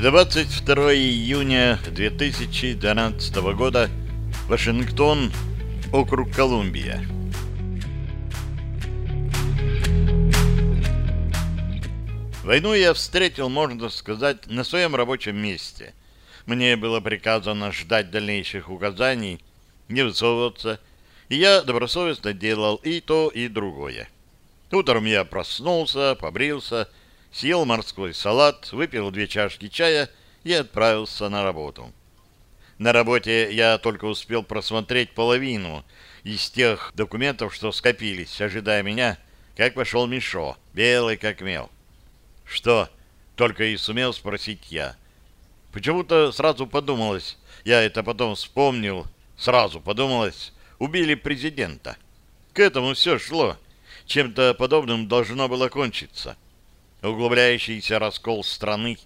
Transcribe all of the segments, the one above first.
22 июня 2012 года. Вашингтон, округ Колумбия. Войну я встретил, можно сказать, на своем рабочем месте. Мне было приказано ждать дальнейших указаний, не высовываться, и я добросовестно делал и то, и другое. Утром я проснулся, побрился, съел морской салат, выпил две чашки чая и отправился на работу. На работе я только успел просмотреть половину из тех документов, что скопились, ожидая меня, как пошел Мишо, белый как мел. «Что?» — только и сумел спросить я. Почему-то сразу подумалось, я это потом вспомнил, сразу подумалось, убили президента. К этому все шло. Чем-то подобным должно было кончиться. Углубляющийся раскол страны,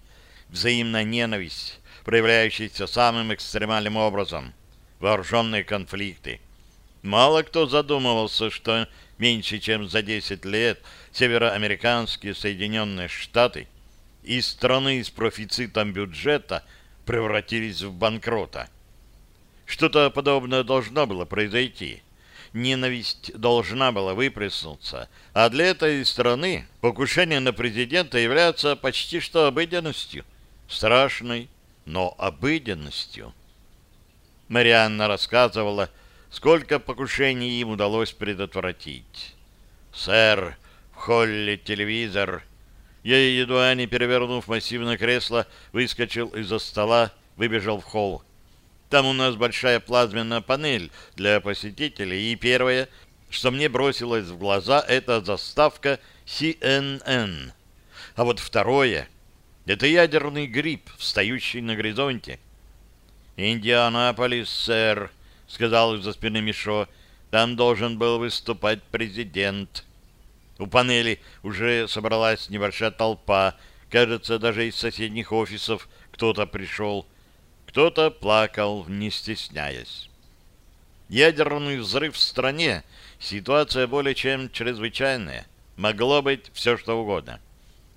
взаимная ненависть, проявляющаяся самым экстремальным образом, вооруженные конфликты. Мало кто задумывался, что меньше чем за 10 лет североамериканские Соединенные Штаты из страны с профицитом бюджета превратились в банкрота. Что-то подобное должно было произойти. Ненависть должна была выплеснуться, а для этой страны покушение на президента является почти что обыденностью, страшной, но обыденностью. Марианна рассказывала, сколько покушений им удалось предотвратить. «Сэр, в холле телевизор». Я, едва не перевернув массивное кресло, выскочил из-за стола, выбежал в холл. Там у нас большая плазменная панель для посетителей, и первое, что мне бросилось в глаза, это заставка CNN. А вот второе — это ядерный гриб, встающий на горизонте. «Индианаполис, сэр», — сказал из-за спины Мишо. «Там должен был выступать президент». У панели уже собралась небольшая толпа. Кажется, даже из соседних офисов кто-то пришел. Кто-то плакал, не стесняясь. Ядерный взрыв в стране — ситуация более чем чрезвычайная. Могло быть все, что угодно.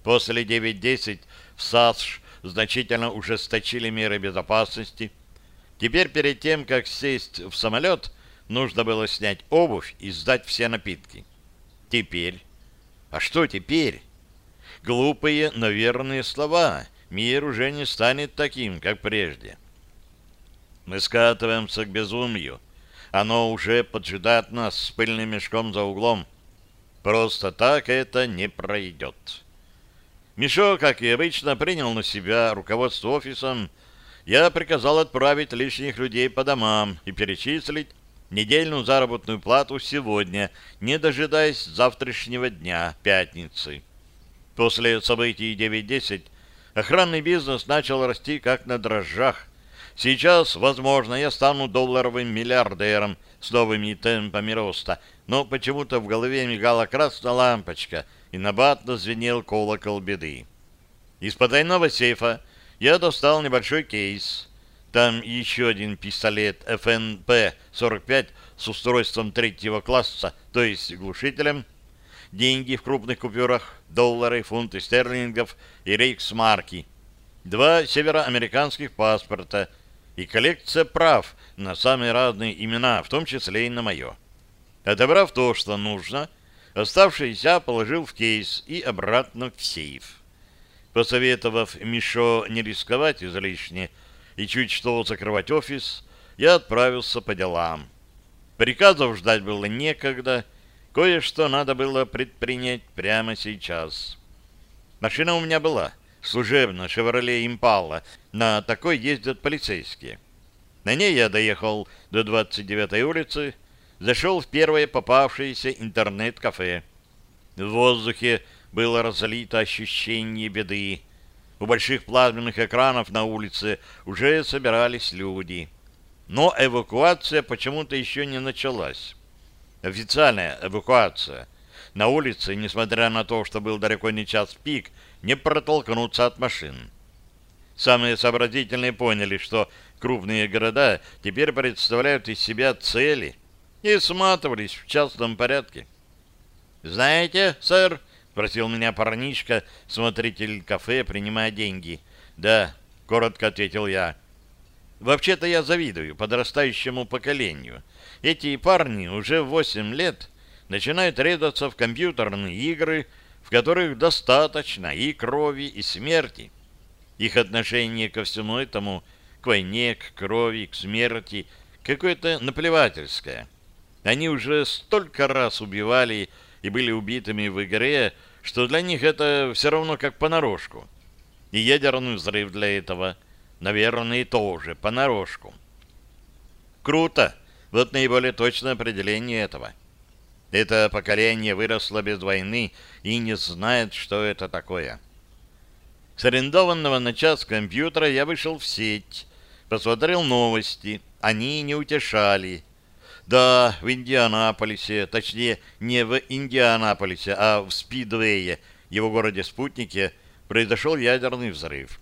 После 9.10 в САСШ значительно ужесточили меры безопасности — Теперь перед тем, как сесть в самолет, нужно было снять обувь и сдать все напитки. Теперь... А что теперь? Глупые, но верные слова. Мир уже не станет таким, как прежде. Мы скатываемся к безумию. Оно уже поджидает нас с пыльным мешком за углом. Просто так это не пройдет. Мешок, как и обычно, принял на себя руководство офисом, я приказал отправить лишних людей по домам и перечислить недельную заработную плату сегодня, не дожидаясь завтрашнего дня, пятницы. После событий 9.10 охранный бизнес начал расти как на дрожжах. Сейчас, возможно, я стану долларовым миллиардером с новыми темпами роста, но почему-то в голове мигала красная лампочка и набатно звенел колокол беды. Из потайного сейфа я достал небольшой кейс. Там еще один пистолет ФНП-45 с устройством третьего класса, то есть глушителем, деньги в крупных купюрах, доллары, фунты стерлингов и рейксмарки, два североамериканских паспорта и коллекция прав на самые разные имена, в том числе и на мое. Отобрав то, что нужно, оставшееся положил в кейс и обратно в сейф. Посоветовав Мишо не рисковать излишне и чуть что закрывать офис, я отправился по делам. Приказов ждать было некогда, кое-что надо было предпринять прямо сейчас. Машина у меня была, служебная «Шевроле Импала», на такой ездят полицейские. На ней я доехал до 29-й улицы, зашел в первое попавшееся интернет-кафе. В воздухе было разлито ощущение беды. У больших плазменных экранов на улице уже собирались люди. Но эвакуация почему-то еще не началась. Официальная эвакуация. На улице, несмотря на то, что был далеко не час пик, не протолкнуться от машин. Самые сообразительные поняли, что крупные города теперь представляют из себя цели и сматывались в частном порядке. «Знаете, сэр, — просил меня парнишка, смотритель кафе, принимая деньги. «Да», — коротко ответил я. Вообще-то я завидую подрастающему поколению. Эти парни уже восемь лет начинают резаться в компьютерные игры, в которых достаточно и крови, и смерти. Их отношение ко всему этому, к войне, к крови, к смерти, какое-то наплевательское. Они уже столько раз убивали и были убитыми в игре, что для них это все равно как понарошку. И ядерный взрыв для этого, наверное, тоже понарошку. Круто. Вот наиболее точное определение этого. Это поколение выросло без войны и не знает, что это такое. С арендованного на час компьютера я вышел в сеть, посмотрел новости. Они не утешали. Да, в Индианаполисе, точнее, не в Индианаполисе, а в Спидвее, его городе-спутнике, произошел ядерный взрыв.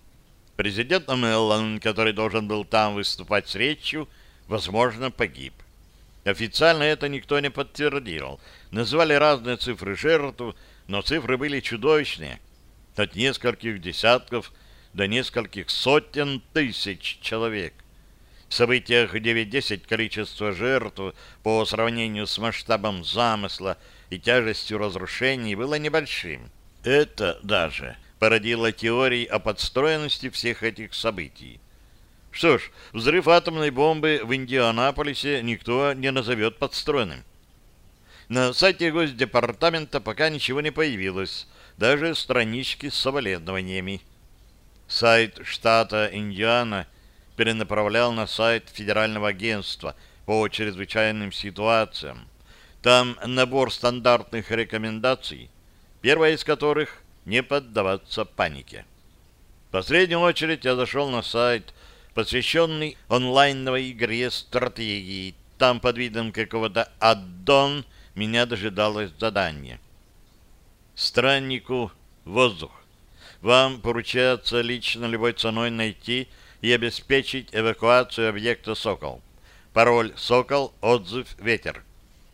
Президент Меллан, который должен был там выступать с речью, возможно, погиб. Официально это никто не подтвердил. Называли разные цифры жертв, но цифры были чудовищные. От нескольких десятков до нескольких сотен тысяч человек. В событиях 9-10 количество жертв по сравнению с масштабом замысла и тяжестью разрушений было небольшим. Это даже породило теории о подстроенности всех этих событий. Что ж, взрыв атомной бомбы в Индианаполисе никто не назовет подстроенным. На сайте Госдепартамента пока ничего не появилось, даже странички с соболезнованиями. Сайт штата Индиана перенаправлял на сайт Федерального агентства по чрезвычайным ситуациям. Там набор стандартных рекомендаций, первая из которых — не поддаваться панике. В последнюю очередь я зашел на сайт, посвященный онлайновой игре стратегии. Там под видом какого-то аддон меня дожидалось задание. Страннику воздух. Вам поручается лично любой ценой найти и обеспечить эвакуацию объекта «Сокол». Пароль «Сокол», отзыв «Ветер».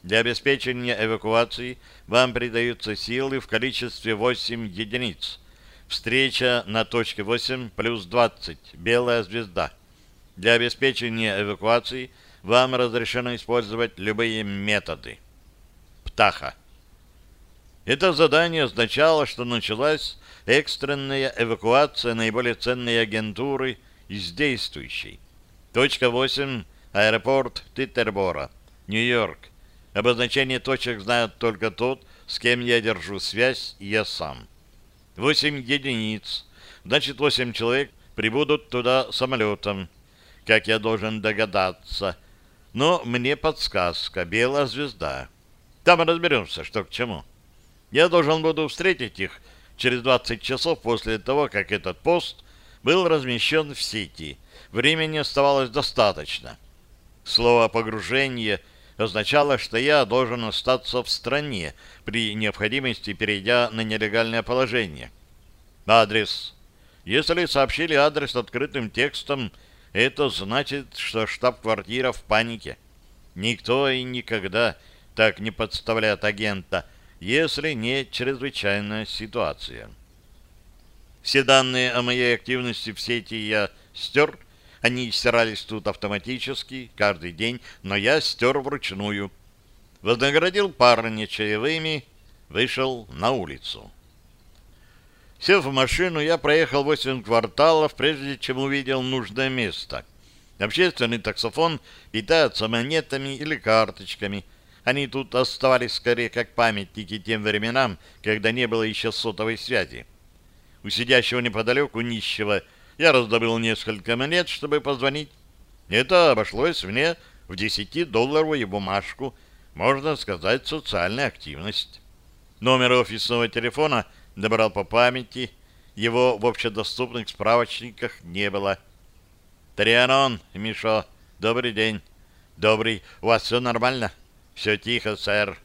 Для обеспечения эвакуации вам придаются силы в количестве 8 единиц. Встреча на точке 8 плюс 20. Белая звезда. Для обеспечения эвакуации вам разрешено использовать любые методы. Птаха. Это задание означало, что началась экстренная эвакуация наиболее ценной агентуры из действующей. Точка 8. Аэропорт Титтербора, Нью-Йорк. Обозначение точек знает только тот, с кем я держу связь, я сам. 8 единиц. Значит, 8 человек прибудут туда самолетом. Как я должен догадаться. Но мне подсказка. Белая звезда. Там разберемся, что к чему. Я должен буду встретить их через 20 часов после того, как этот пост был размещен в сети. Времени оставалось достаточно. Слово «погружение» означало, что я должен остаться в стране, при необходимости перейдя на нелегальное положение. Адрес. Если сообщили адрес открытым текстом, это значит, что штаб-квартира в панике. Никто и никогда так не подставляет агента, если не чрезвычайная ситуация. Все данные о моей активности в сети я стер. Они стирались тут автоматически, каждый день, но я стер вручную. Вознаградил парня чаевыми, вышел на улицу. Сев в машину, я проехал восемь кварталов, прежде чем увидел нужное место. Общественный таксофон питается монетами или карточками – они тут оставались скорее как памятники тем временам, когда не было еще сотовой связи. У сидящего неподалеку нищего я раздобыл несколько монет, чтобы позвонить. Это обошлось мне в 10-долларовую бумажку, можно сказать, социальная активность. Номер офисного телефона добрал по памяти, его в общедоступных справочниках не было. «Трианон, Мишо, добрый день». «Добрый. У вас все нормально?» «Все тихо, сэр.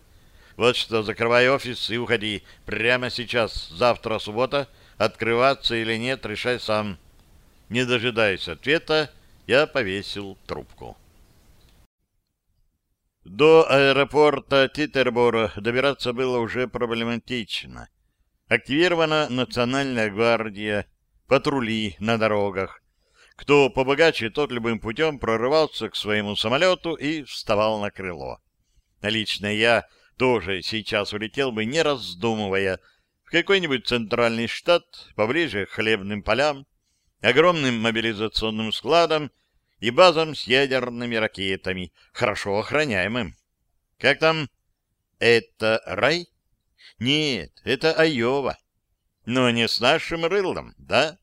Вот что, закрывай офис и уходи. Прямо сейчас. Завтра суббота. Открываться или нет, решай сам». Не дожидаясь ответа, я повесил трубку. До аэропорта Титербора добираться было уже проблематично. Активирована Национальная гвардия, патрули на дорогах, Кто побогаче, тот любым путем прорывался к своему самолету и вставал на крыло. Лично я тоже сейчас улетел бы, не раздумывая, в какой-нибудь центральный штат, поближе к хлебным полям, огромным мобилизационным складам и базам с ядерными ракетами, хорошо охраняемым. Как там? Это рай? Нет, это Айова. Но не с нашим рылом, да?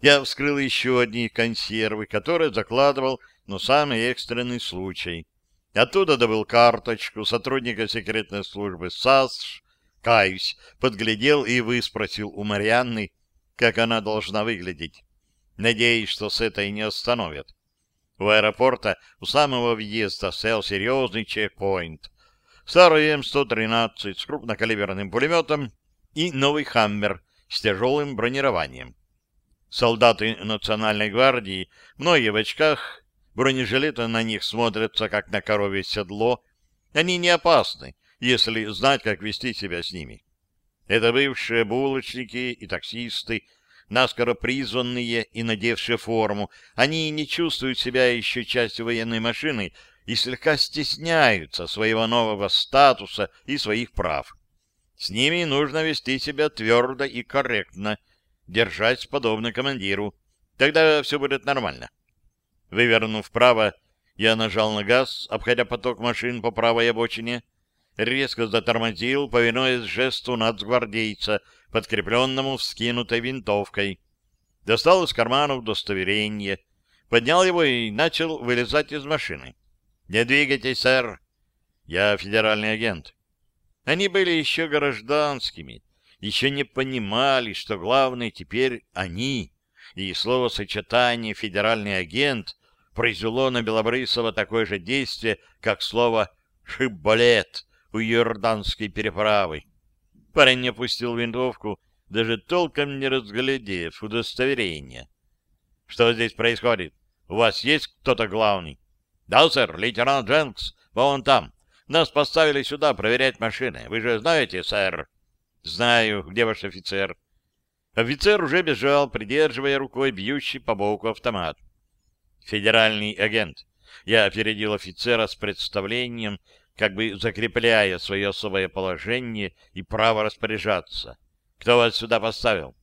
Я вскрыл еще одни консервы, которые закладывал на самый экстренный случай. Оттуда добыл карточку сотрудника секретной службы САСШ, каюсь, подглядел и выспросил у Марианны, как она должна выглядеть. Надеюсь, что с этой не остановят. У аэропорта у самого въезда стоял серьезный чекпоинт. Старый М-113 с крупнокалиберным пулеметом и новый «Хаммер» с тяжелым бронированием. Солдаты Национальной гвардии, многие в очках, бронежилеты на них смотрятся, как на коровье седло. Они не опасны, если знать, как вести себя с ними. Это бывшие булочники и таксисты, наскоро призванные и надевшие форму. Они не чувствуют себя еще частью военной машины и слегка стесняются своего нового статуса и своих прав. С ними нужно вести себя твердо и корректно, держать подобно командиру. Тогда все будет нормально. Вывернув вправо, я нажал на газ, обходя поток машин по правой обочине, резко затормозил, повинуясь жесту нацгвардейца, подкрепленному вскинутой винтовкой. Достал из кармана удостоверение, поднял его и начал вылезать из машины. «Не двигайтесь, сэр!» «Я федеральный агент». Они были еще гражданскими, еще не понимали, что главное теперь они, и словосочетание «федеральный агент» произвело на Белобрысова такое же действие, как слово «шибболет» у Йорданской переправы. Парень не опустил винтовку, даже толком не разглядев удостоверение. «Что здесь происходит? У вас есть кто-то главный?» «Да, сэр, лейтенант Дженкс, вон там. Нас поставили сюда проверять машины. Вы же знаете, сэр?» «Знаю. Где ваш офицер?» Офицер уже бежал, придерживая рукой бьющий по боку автомат. «Федеральный агент. Я опередил офицера с представлением, как бы закрепляя свое особое положение и право распоряжаться. Кто вас сюда поставил?»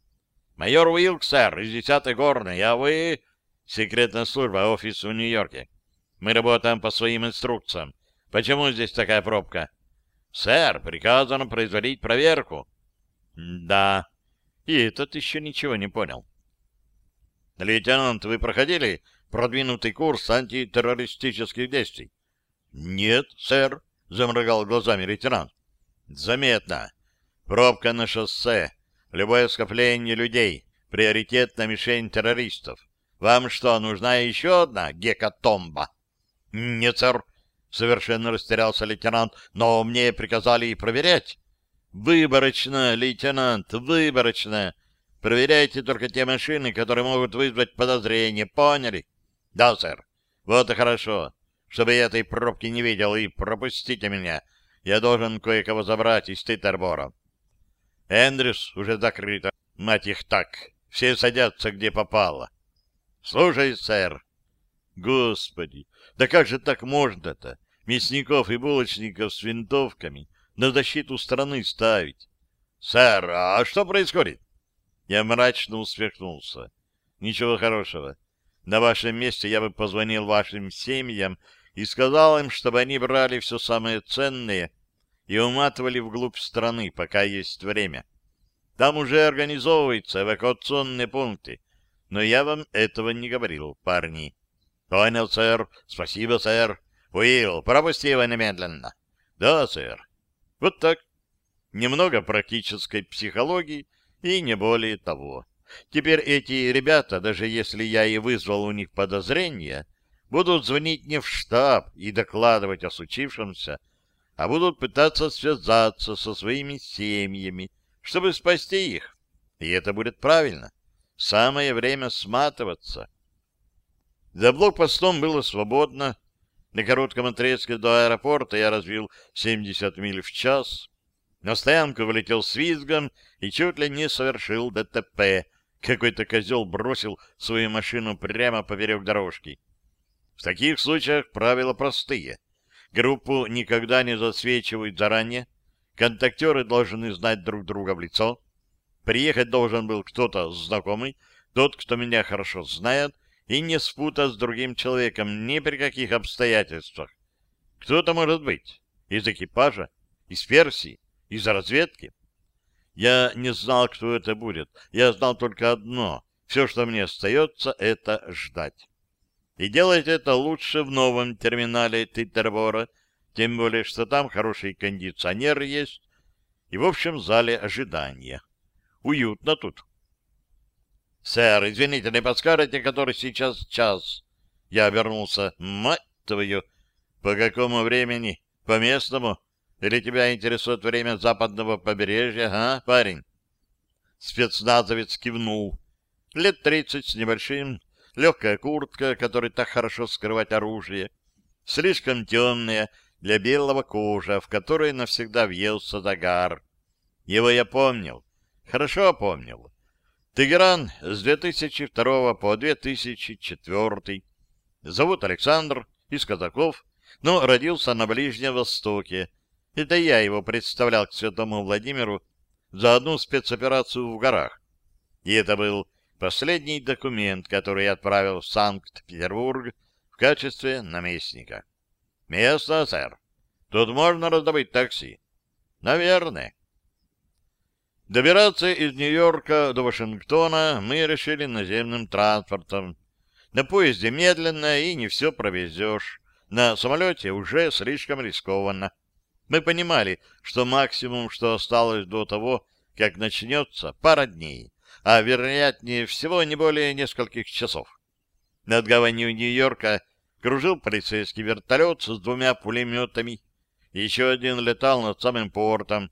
«Майор Уилк, сэр, из 10-й горной, а вы...» «Секретная служба, офис в Нью-Йорке. Мы работаем по своим инструкциям. Почему здесь такая пробка?» «Сэр, приказано производить проверку». «Да». И этот еще ничего не понял. «Лейтенант, вы проходили продвинутый курс антитеррористических действий?» «Нет, сэр», — заморгал глазами лейтенант. «Заметно. Пробка на шоссе. Любое скопление людей. Приоритетная мишень террористов. Вам что, нужна еще одна гекатомба?» «Нет, сэр», Совершенно растерялся лейтенант. Но мне приказали проверять. Выборочно, лейтенант, выборочно. Проверяйте только те машины, которые могут вызвать подозрение. Поняли? Да, сэр. Вот и хорошо. Чтобы я этой пробки не видел, и пропустите меня. Я должен кое-кого забрать из Титербора. Эндрюс уже закрыто. Мать их так. Все садятся, где попало. Слушай, сэр. Господи, да как же так можно-то? мясников и булочников с винтовками на защиту страны ставить. — Сэр, а что происходит? Я мрачно усмехнулся. — Ничего хорошего. На вашем месте я бы позвонил вашим семьям и сказал им, чтобы они брали все самое ценное и уматывали вглубь страны, пока есть время. Там уже организовываются эвакуационные пункты, но я вам этого не говорил, парни. — Понял, сэр. Спасибо, сэр. Уилл, пропусти его немедленно. Да, сэр. Вот так. Немного практической психологии и не более того. Теперь эти ребята, даже если я и вызвал у них подозрения, будут звонить не в штаб и докладывать о случившемся, а будут пытаться связаться со своими семьями, чтобы спасти их. И это будет правильно. Самое время сматываться. За блокпостом было свободно, на коротком отрезке до аэропорта я развил 70 миль в час. На стоянку вылетел с визгом и чуть ли не совершил ДТП, Какой-то козел бросил свою машину прямо поперек дорожки. В таких случаях правила простые. Группу никогда не засвечивают заранее, контактеры должны знать друг друга в лицо, приехать должен был кто-то знакомый, тот, кто меня хорошо знает, и не спутать с другим человеком ни при каких обстоятельствах. Кто это может быть? Из экипажа? Из Персии? Из разведки? Я не знал, кто это будет. Я знал только одно. Все, что мне остается, это ждать. И делать это лучше в новом терминале Титтербора, тем более, что там хороший кондиционер есть, и в общем зале ожидания. Уютно тут. «Сэр, извините, не подскажете, который сейчас час?» Я обернулся. «Мать твою! По какому времени? По местному? Или тебя интересует время западного побережья, а, парень?» Спецназовец кивнул. Лет тридцать с небольшим, легкая куртка, которой так хорошо скрывать оружие, слишком темная для белого кожа, в которой навсегда въелся загар. Его я помнил, хорошо помнил. Тегеран с 2002 по 2004. Зовут Александр, из казаков, но родился на Ближнем Востоке. Это я его представлял к святому Владимиру за одну спецоперацию в горах. И это был последний документ, который я отправил в Санкт-Петербург в качестве наместника. Место, сэр. Тут можно раздобыть такси. Наверное. Добираться из Нью-Йорка до Вашингтона мы решили наземным транспортом. На поезде медленно и не все провезешь. На самолете уже слишком рискованно. Мы понимали, что максимум, что осталось до того, как начнется, пара дней, а вероятнее всего не более нескольких часов. Над гаванью Нью-Йорка кружил полицейский вертолет с двумя пулеметами. Еще один летал над самым портом.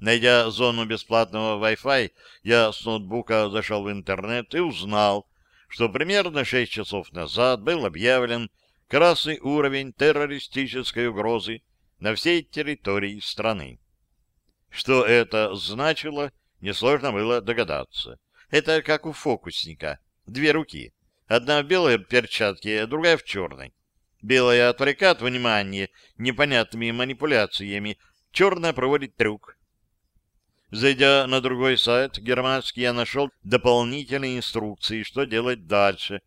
Найдя зону бесплатного Wi-Fi, я с ноутбука зашел в интернет и узнал, что примерно 6 часов назад был объявлен красный уровень террористической угрозы на всей территории страны. Что это значило, несложно было догадаться. Это как у фокусника. Две руки. Одна в белой перчатке, другая в черной. Белая отвлекает внимание непонятными манипуляциями, черная проводит трюк. Зайдя на другой сайт, германский, я нашел дополнительные инструкции, что делать дальше.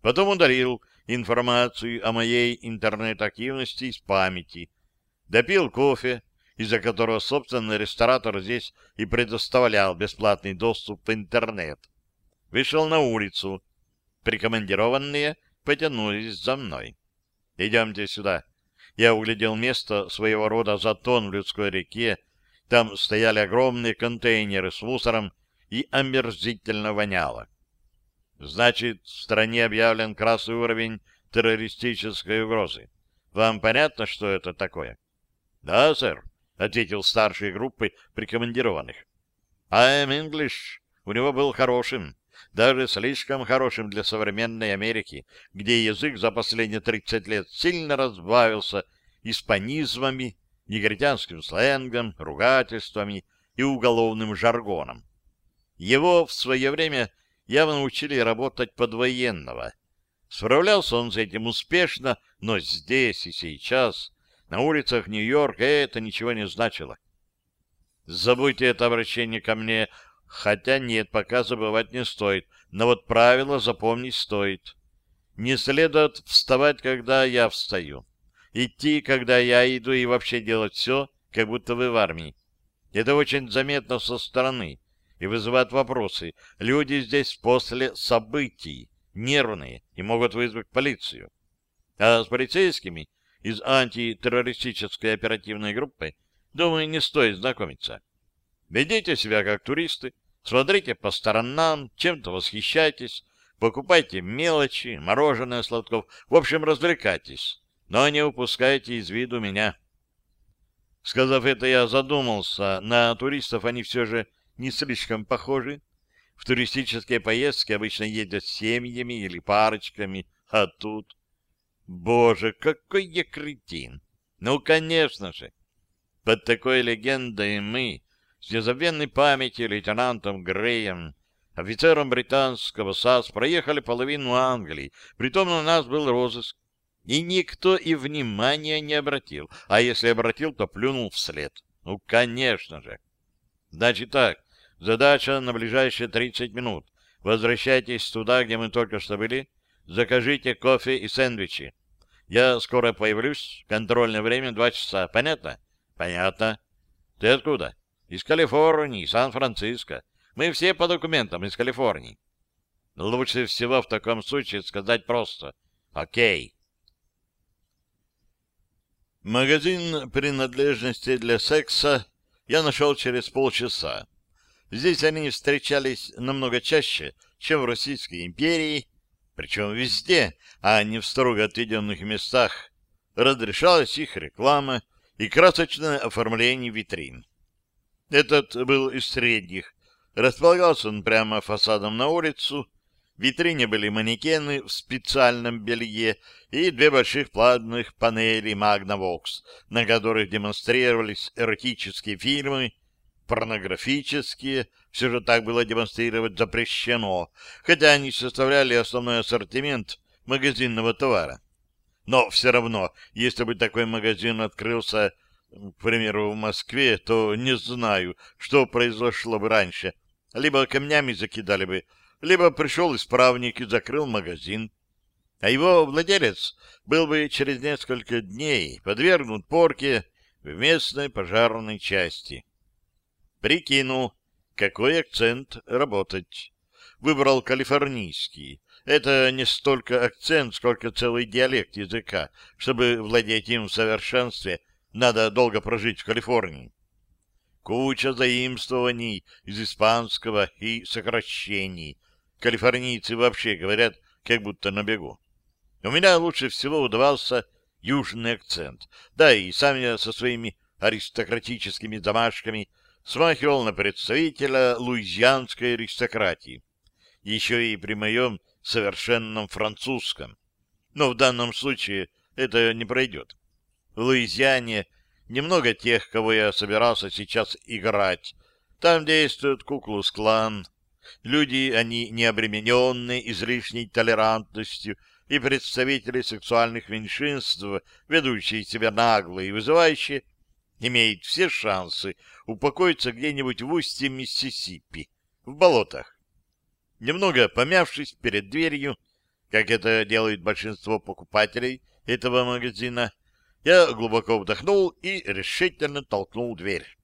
Потом удалил информацию о моей интернет-активности из памяти. Допил кофе, из-за которого, собственно, ресторатор здесь и предоставлял бесплатный доступ в интернет. Вышел на улицу. Прикомандированные потянулись за мной. «Идемте сюда». Я углядел место своего рода затон в людской реке, там стояли огромные контейнеры с мусором и омерзительно воняло. Значит, в стране объявлен красный уровень террористической угрозы. Вам понятно, что это такое? — Да, сэр, — ответил старший группы прикомандированных. — I'm English. У него был хорошим, даже слишком хорошим для современной Америки, где язык за последние 30 лет сильно разбавился испанизмами негритянским сленгом, ругательствами и уголовным жаргоном. Его в свое время явно учили работать под военного. Справлялся он с этим успешно, но здесь и сейчас, на улицах Нью-Йорка, это ничего не значило. Забудьте это обращение ко мне, хотя нет, пока забывать не стоит, но вот правило запомнить стоит. Не следует вставать, когда я встаю идти, когда я иду, и вообще делать все, как будто вы в армии. Это очень заметно со стороны и вызывает вопросы. Люди здесь после событий, нервные, и могут вызвать полицию. А с полицейскими из антитеррористической оперативной группы, думаю, не стоит знакомиться. Ведите себя как туристы, смотрите по сторонам, чем-то восхищайтесь, покупайте мелочи, мороженое сладков, в общем, развлекайтесь но не упускайте из виду меня. Сказав это, я задумался, на туристов они все же не слишком похожи. В туристические поездки обычно ездят семьями или парочками, а тут... Боже, какой я кретин! Ну, конечно же! Под такой легендой мы, с незабвенной памятью лейтенантом Греем, Офицерам британского САС проехали половину Англии, притом на нас был розыск. И никто и внимания не обратил, а если обратил, то плюнул вслед. Ну, конечно же. Значит так, задача на ближайшие 30 минут. Возвращайтесь туда, где мы только что были, закажите кофе и сэндвичи. Я скоро появлюсь, контрольное время два часа. Понятно? Понятно. Ты откуда? Из Калифорнии, Сан-Франциско. Мы все по документам из Калифорнии. Лучше всего в таком случае сказать просто «Окей». Магазин принадлежностей для секса я нашел через полчаса. Здесь они встречались намного чаще, чем в Российской империи, причем везде, а не в строго отведенных местах. Разрешалась их реклама и красочное оформление витрин. Этот был из средних. Располагался он прямо фасадом на улицу, в витрине были манекены в специальном белье и две больших платных панели Magnavox, на которых демонстрировались эротические фильмы, порнографические, все же так было демонстрировать запрещено, хотя они составляли основной ассортимент магазинного товара. Но все равно, если бы такой магазин открылся, к примеру, в Москве, то не знаю, что произошло бы раньше. Либо камнями закидали бы, либо пришел исправник и закрыл магазин, а его владелец был бы через несколько дней подвергнут порке в местной пожарной части. Прикинул, какой акцент работать. Выбрал калифорнийский. Это не столько акцент, сколько целый диалект языка. Чтобы владеть им в совершенстве, надо долго прожить в Калифорнии. Куча заимствований из испанского и сокращений — Калифорнийцы вообще говорят, как будто на бегу. У меня лучше всего удавался южный акцент. Да, и сам я со своими аристократическими замашками смахивал на представителя луизианской аристократии. Еще и при моем совершенном французском. Но в данном случае это не пройдет. В Луизиане немного тех, кого я собирался сейчас играть. Там действует Куклус-клан, Люди, они не обремененные излишней толерантностью, и представители сексуальных меньшинств, ведущие себя нагло и вызывающе, имеют все шансы упокоиться где-нибудь в устье Миссисипи, в болотах. Немного помявшись перед дверью, как это делает большинство покупателей этого магазина, я глубоко вдохнул и решительно толкнул дверь.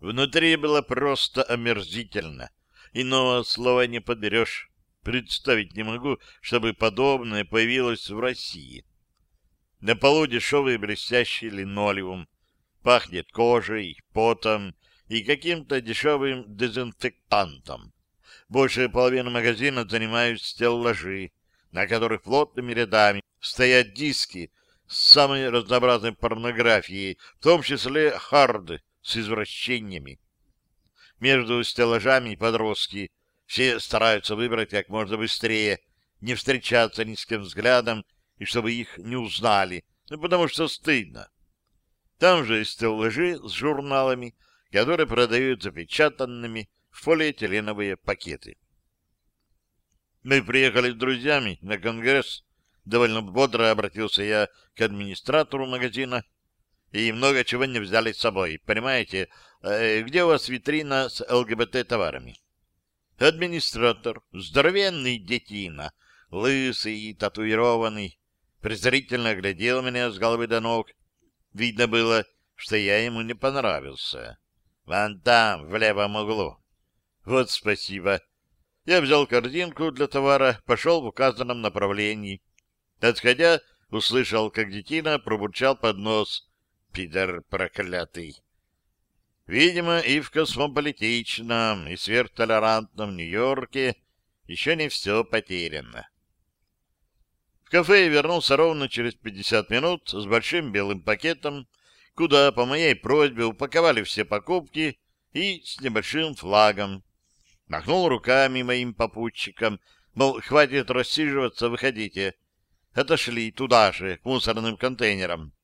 Внутри было просто омерзительно — Иного слова не подберешь. Представить не могу, чтобы подобное появилось в России. На полу дешевый блестящий линолеум. Пахнет кожей, потом и каким-то дешевым дезинфектантом. Большая половина магазина занимают стеллажи, на которых плотными рядами стоят диски с самой разнообразной порнографией, в том числе харды с извращениями. Между стеллажами подростки. Все стараются выбрать как можно быстрее, не встречаться ни с кем взглядом, и чтобы их не узнали, ну, потому что стыдно. Там же стеллажи с журналами, которые продают запечатанными в полиэтиленовые пакеты. Мы приехали с друзьями на конгресс. Довольно бодро обратился я к администратору магазина. И много чего не взяли с собой. Понимаете, Э, где у вас витрина с ЛГБТ-товарами? Администратор, здоровенный детина, лысый и татуированный, презрительно глядел меня с головы до ног. Видно было, что я ему не понравился. Вон там, в левом углу. Вот спасибо. Я взял корзинку для товара, пошел в указанном направлении. Отходя, услышал, как детина пробурчал под нос. Пидор проклятый! Видимо, и в космополитичном, и сверхтолерантном Нью-Йорке еще не все потеряно. В кафе я вернулся ровно через 50 минут с большим белым пакетом, куда по моей просьбе упаковали все покупки и с небольшим флагом. Махнул руками моим попутчикам, мол, хватит рассиживаться, выходите. Отошли туда же, к мусорным контейнерам.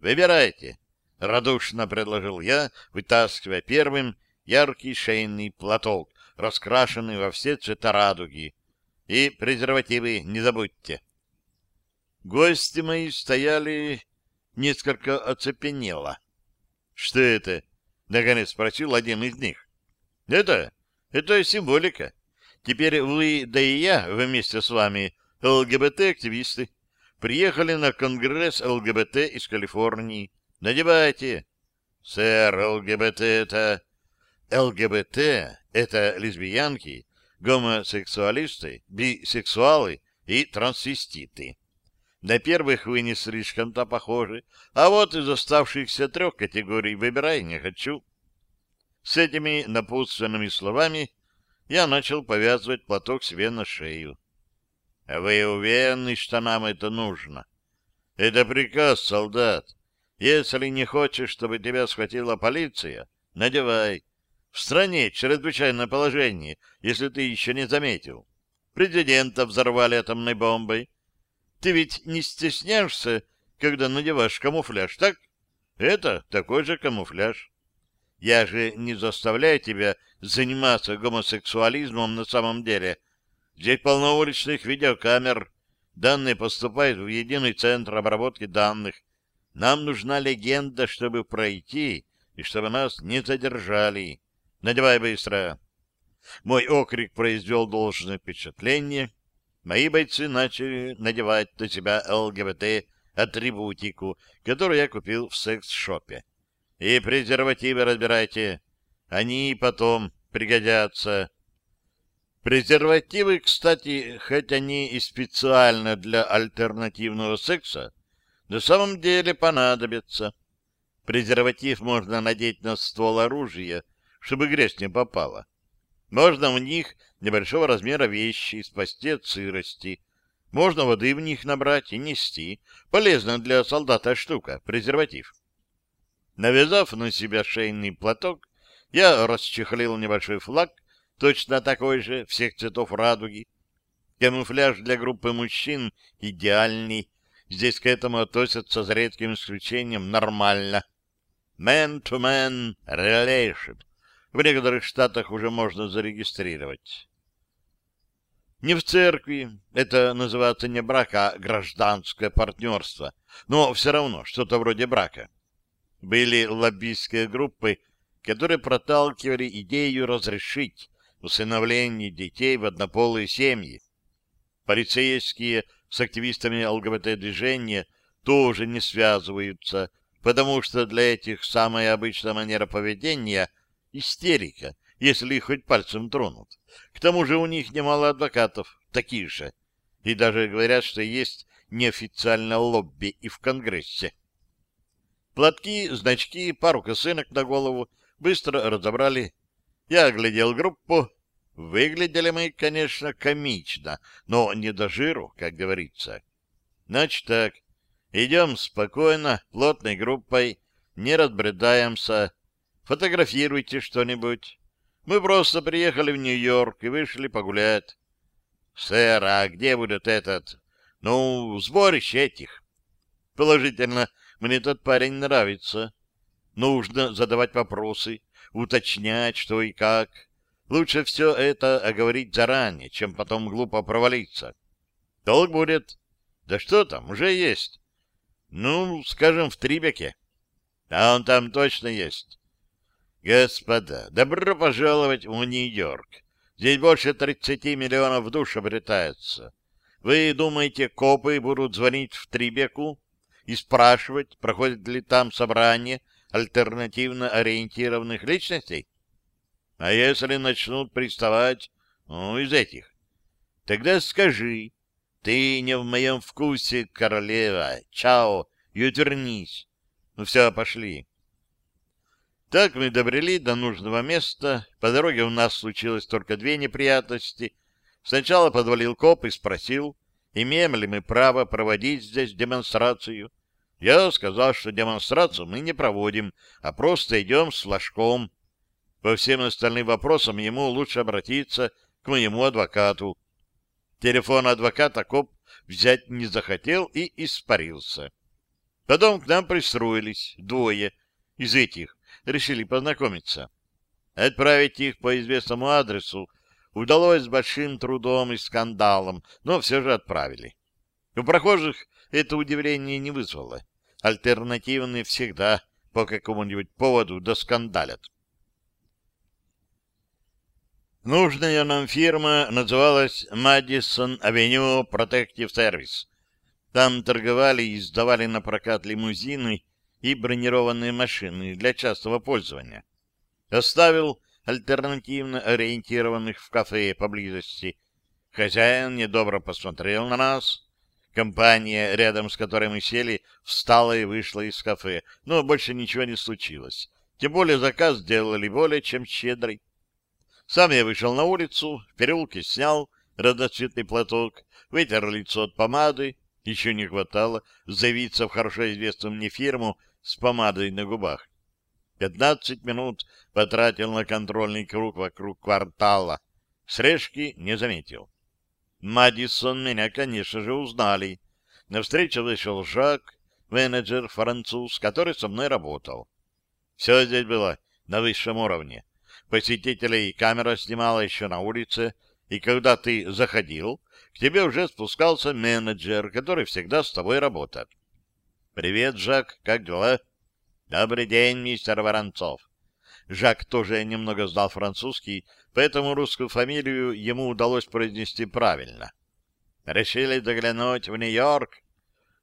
Выбирайте. — радушно предложил я, вытаскивая первым яркий шейный платок, раскрашены во все цвета радуги. И презервативы не забудьте. Гости мои стояли несколько оцепенело. — Что это? — наконец спросил один из них. — Это? Это символика. Теперь вы, да и я, вместе с вами, ЛГБТ-активисты, приехали на конгресс ЛГБТ из Калифорнии. Надевайте. Сэр, ЛГБТ это... ЛГБТ — это лесбиянки, гомосексуалисты, бисексуалы и трансвеститы. На первых вы не слишком-то похожи, а вот из оставшихся трех категорий выбирай не хочу. С этими напутственными словами я начал повязывать платок себе на шею. — Вы уверены, что нам это нужно? — Это приказ, солдат. Если не хочешь, чтобы тебя схватила полиция, надевай. В стране чрезвычайное положение, если ты еще не заметил. Президента взорвали атомной бомбой. Ты ведь не стесняешься, когда надеваешь камуфляж, так? Это такой же камуфляж. Я же не заставляю тебя заниматься гомосексуализмом на самом деле. Здесь полно уличных видеокамер. Данные поступают в единый центр обработки данных. Нам нужна легенда, чтобы пройти, и чтобы нас не задержали. Надевай быстро. Мой окрик произвел должное впечатление. Мои бойцы начали надевать на себя ЛГБТ-атрибутику, которую я купил в секс-шопе. И презервативы разбирайте. Они потом пригодятся. Презервативы, кстати, хоть они и специально для альтернативного секса, на самом деле понадобятся. Презерватив можно надеть на ствол оружия, чтобы грязь не попала. Можно в них небольшого размера вещи спасти от сырости. Можно воды в них набрать и нести. Полезная для солдата штука, презерватив. Навязав на себя шейный платок, я расчехлил небольшой флаг, точно такой же, всех цветов радуги. Камуфляж для группы мужчин идеальный. Здесь к этому относятся за редким исключением нормально. Man-to-man relation. В некоторых штатах уже можно зарегистрировать. Не в церкви, это называется не брак, а гражданское партнерство, но все равно что-то вроде брака были лоббистские группы, которые проталкивали идею разрешить усыновление детей в однополые семьи. Полицейские с активистами ЛГБТ-движения тоже не связываются, потому что для этих самая обычная манера поведения — истерика, если их хоть пальцем тронут. К тому же у них немало адвокатов, таких же, и даже говорят, что есть неофициальное лобби и в Конгрессе. Платки, значки, пару косынок на голову быстро разобрали. Я оглядел группу. Выглядели мы, конечно, комично, но не до жиру, как говорится. Значит так, идем спокойно, плотной группой, не разбредаемся, фотографируйте что-нибудь. Мы просто приехали в Нью-Йорк и вышли погулять. Сэр, а где будет этот? Ну, сборище этих. Положительно, мне тот парень нравится. Нужно задавать вопросы, уточнять, что и как. Лучше все это оговорить заранее, чем потом глупо провалиться. Толк будет. Да что там, уже есть. Ну, скажем, в Трибеке. А он там точно есть. Господа, добро пожаловать в Нью-Йорк. Здесь больше 30 миллионов душ обретается. Вы думаете, копы будут звонить в Трибеку и спрашивать, проходит ли там собрание альтернативно ориентированных личностей? А если начнут приставать, ну, из этих, тогда скажи, ты не в моем вкусе, королева, чао, и отвернись. Ну все, пошли. Так мы добрели до нужного места. По дороге у нас случилось только две неприятности. Сначала подвалил коп и спросил, имеем ли мы право проводить здесь демонстрацию. Я сказал, что демонстрацию мы не проводим, а просто идем с флажком. По всем остальным вопросам ему лучше обратиться к моему адвокату. Телефон адвоката коп взять не захотел и испарился. Потом к нам пристроились двое из этих, решили познакомиться. Отправить их по известному адресу удалось с большим трудом и скандалом, но все же отправили. У прохожих это удивление не вызвало. Альтернативные всегда по какому-нибудь поводу доскандалят. Нужная нам фирма называлась Madison Avenue Protective Service. Там торговали и сдавали на прокат лимузины и бронированные машины для частного пользования. Оставил альтернативно ориентированных в кафе поблизости. Хозяин недобро посмотрел на нас. Компания, рядом с которой мы сели, встала и вышла из кафе, но больше ничего не случилось. Тем более заказ сделали более чем щедрый. Сам я вышел на улицу, в переулке снял разноцветный платок, вытер лицо от помады. Еще не хватало заявиться в хорошо известную мне фирму с помадой на губах. Пятнадцать минут потратил на контрольный круг вокруг квартала. Срежки не заметил. Мадисон меня, конечно же, узнали. На встречу вышел Жак, менеджер француз, который со мной работал. Все здесь было на высшем уровне. Посетителей камера снимала еще на улице, и когда ты заходил, к тебе уже спускался менеджер, который всегда с тобой работает. «Привет, Жак, как дела?» «Добрый день, мистер Воронцов». Жак тоже немного знал французский, поэтому русскую фамилию ему удалось произнести правильно. «Решили заглянуть в Нью-Йорк?»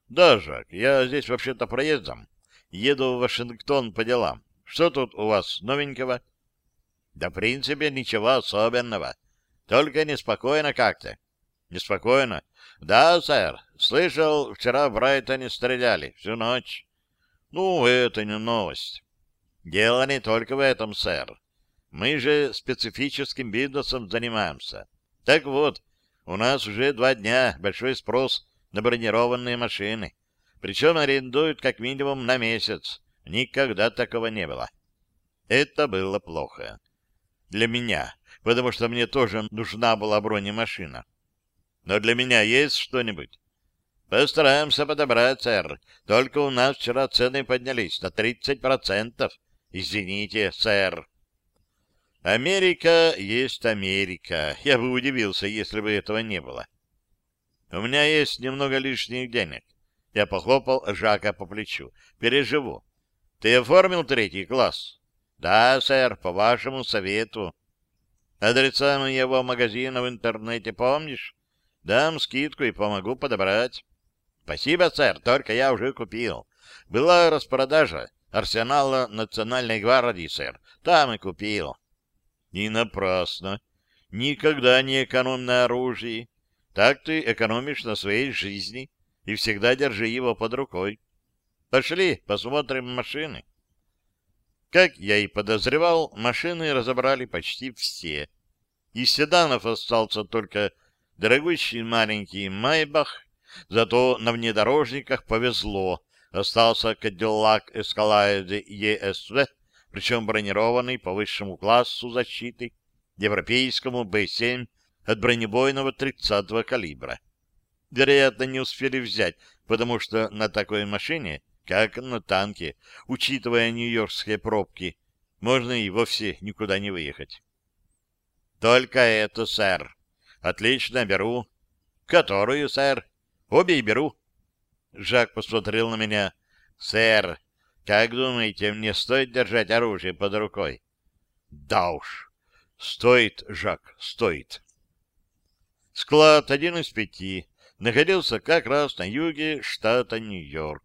«Да, Жак, я здесь вообще-то проездом. Еду в Вашингтон по делам. Что тут у вас новенького?» Да, в принципе, ничего особенного. Только неспокойно как-то. Неспокойно? Да, сэр. Слышал, вчера в Брайтоне стреляли. Всю ночь. Ну, это не новость. Дело не только в этом, сэр. Мы же специфическим бизнесом занимаемся. Так вот, у нас уже два дня большой спрос на бронированные машины. Причем арендуют как минимум на месяц. Никогда такого не было. Это было плохо для меня, потому что мне тоже нужна была бронемашина. Но для меня есть что-нибудь? Постараемся подобрать, сэр. Только у нас вчера цены поднялись на 30%. Извините, сэр. Америка есть Америка. Я бы удивился, если бы этого не было. У меня есть немного лишних денег. Я похлопал Жака по плечу. Переживу. Ты оформил третий класс? Да, сэр, по вашему совету. Адреса моего магазина в интернете помнишь? Дам скидку и помогу подобрать. Спасибо, сэр, только я уже купил. Была распродажа арсенала Национальной гвардии, сэр. Там и купил. И напрасно. Никогда не экономь на оружии. Так ты экономишь на своей жизни и всегда держи его под рукой. Пошли, посмотрим машины. Как я и подозревал, машины разобрали почти все. Из седанов остался только дорогущий маленький Майбах, зато на внедорожниках повезло. Остался Кадиллак Эскалайде ЕСВ, причем бронированный по высшему классу защиты, европейскому Б-7 от бронебойного 30-го калибра. Вероятно, не успели взять, потому что на такой машине как на танке, учитывая нью-йоркские пробки, можно и вовсе никуда не выехать. Только это, сэр. Отлично, беру. Которую, сэр? Обе и беру. Жак посмотрел на меня. Сэр, как думаете, мне стоит держать оружие под рукой? Да уж. Стоит, Жак, стоит. Склад один из пяти находился как раз на юге штата Нью-Йорк.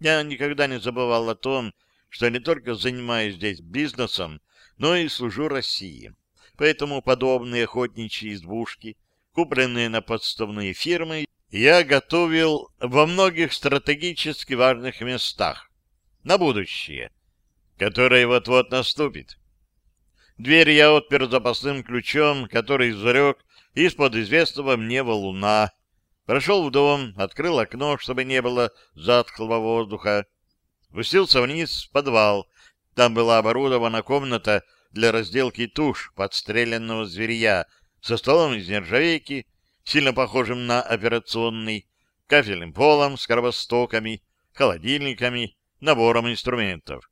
Я никогда не забывал о том, что не только занимаюсь здесь бизнесом, но и служу России. Поэтому подобные охотничьи избушки, купленные на подставные фирмы, я готовил во многих стратегически важных местах на будущее, которое вот-вот наступит. Дверь я отпер запасным ключом, который извлек из-под известного мне валуна, Прошел в дом, открыл окно, чтобы не было затхлого воздуха. Спустился вниз в подвал. Там была оборудована комната для разделки туш подстреленного зверья со столом из нержавейки, сильно похожим на операционный, кафельным полом с кровостоками, холодильниками, набором инструментов.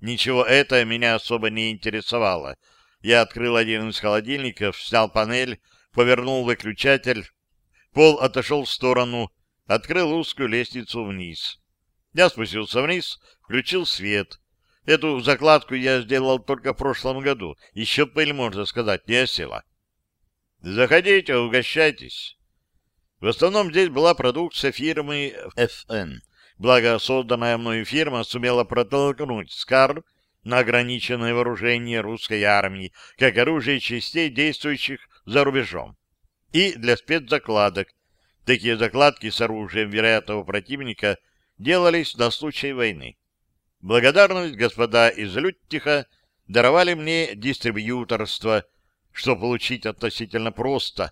Ничего это меня особо не интересовало. Я открыл один из холодильников, снял панель, повернул выключатель. Пол отошел в сторону, открыл узкую лестницу вниз. Я спустился вниз, включил свет. Эту закладку я сделал только в прошлом году. Еще пыль, можно сказать, не осела. Заходите, угощайтесь. В основном здесь была продукция фирмы FN. Благо, созданная мною фирма сумела протолкнуть СКАР на ограниченное вооружение русской армии, как оружие частей, действующих за рубежом. И для спецзакладок. Такие закладки с оружием вероятного противника делались на случай войны. Благодарность господа из Люттиха даровали мне дистрибьюторство, что получить относительно просто,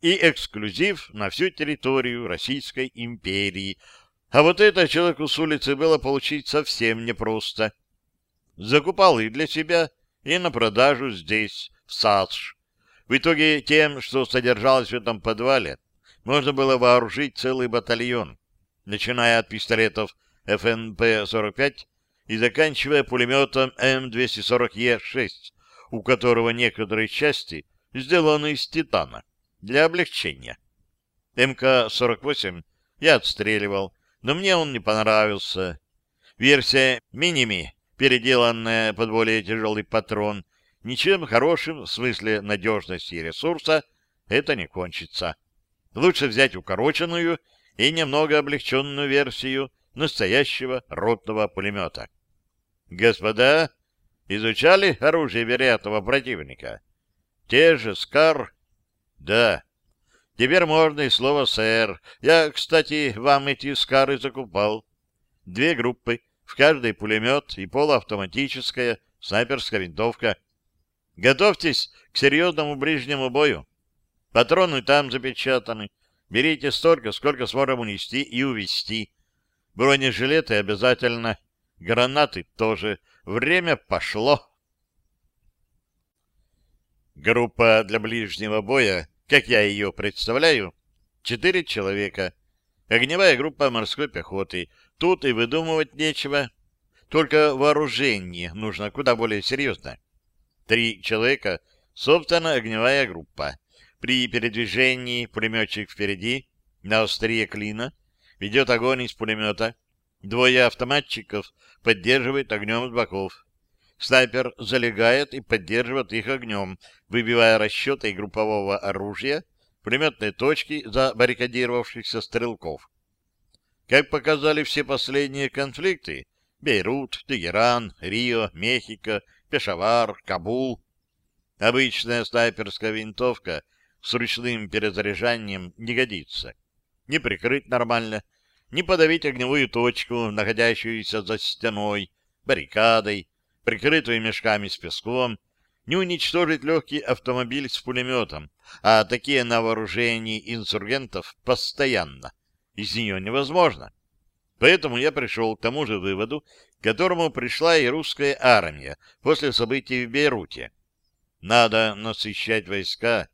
и эксклюзив на всю территорию Российской империи, а вот это человеку с улицы было получить совсем непросто. Закупал и для себя, и на продажу здесь, в САСШ. В итоге тем, что содержалось в этом подвале, можно было вооружить целый батальон, начиная от пистолетов ФНП-45 и заканчивая пулеметом М240Е6, у которого некоторые части сделаны из титана для облегчения. МК-48 я отстреливал, но мне он не понравился. Версия «Миними», переделанная под более тяжелый патрон, ничем хорошим в смысле надежности и ресурса это не кончится. Лучше взять укороченную и немного облегченную версию настоящего ротного пулемета. Господа, изучали оружие вероятного противника? Те же СКАР? Да. Теперь можно и слово «сэр». Я, кстати, вам эти скары закупал. Две группы, в каждой пулемет и полуавтоматическая снайперская винтовка. Готовьтесь к серьезному ближнему бою. Патроны там запечатаны. Берите столько, сколько сможем унести и увезти. Бронежилеты обязательно. Гранаты тоже. Время пошло. Группа для ближнего боя как я ее представляю, четыре человека. Огневая группа морской пехоты. Тут и выдумывать нечего. Только вооружение нужно куда более серьезно. Три человека, собственно, огневая группа. При передвижении пулеметчик впереди, на острие клина, ведет огонь из пулемета. Двое автоматчиков поддерживают огнем с боков. Снайпер залегает и поддерживает их огнем, выбивая расчеты группового оружия, пулеметные точки за баррикадировавшихся стрелков. Как показали все последние конфликты, Бейрут, Тегеран, Рио, Мехико, Пешавар, Кабул, обычная снайперская винтовка с ручным перезаряжанием не годится. Не прикрыть нормально, не подавить огневую точку, находящуюся за стеной, баррикадой, прикрытую мешками с песком, не уничтожить легкий автомобиль с пулеметом, а такие на вооружении инсургентов постоянно. Из нее невозможно. Поэтому я пришел к тому же выводу, к которому пришла и русская армия после событий в Бейруте. Надо насыщать войска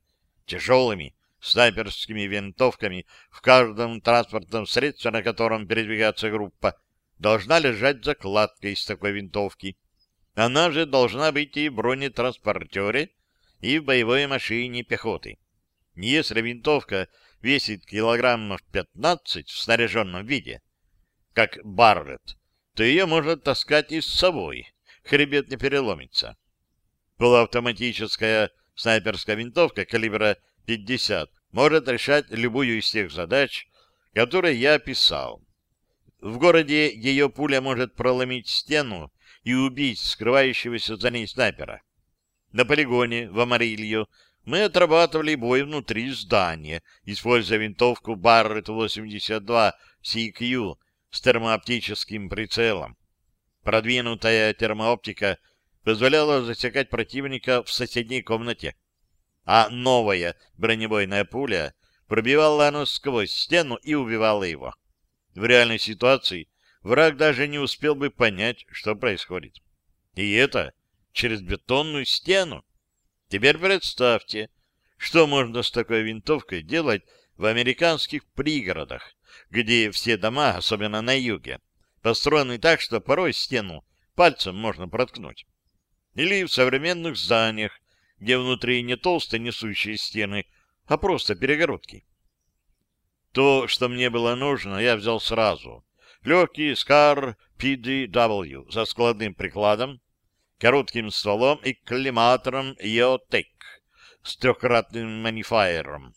тяжелыми снайперскими винтовками в каждом транспортном средстве, на котором передвигается группа, должна лежать закладка из такой винтовки. Она же должна быть и в бронетранспортере, и в боевой машине пехоты. Если винтовка весит килограммов 15 в снаряженном виде, как Барретт, то ее можно таскать и с собой, хребет не переломится. Полуавтоматическая снайперская винтовка калибра 50 может решать любую из тех задач, которые я описал. В городе ее пуля может проломить стену и убить скрывающегося за ней снайпера. На полигоне в Амарилью мы отрабатывали бой внутри здания, используя винтовку Barrett-82 CQ с термооптическим прицелом. Продвинутая термооптика позволяла засекать противника в соседней комнате, а новая бронебойная пуля пробивала насквозь стену и убивала его. В реальной ситуации враг даже не успел бы понять, что происходит. И это через бетонную стену. Теперь представьте, что можно с такой винтовкой делать в американских пригородах, где все дома, особенно на юге, построены так, что порой стену пальцем можно проткнуть. Или в современных зданиях, где внутри не толстые несущие стены, а просто перегородки. То, что мне было нужно, я взял сразу. Легкий Scar PDW со складным прикладом, коротким стволом и коллиматором EOTech с трехкратным манифайером.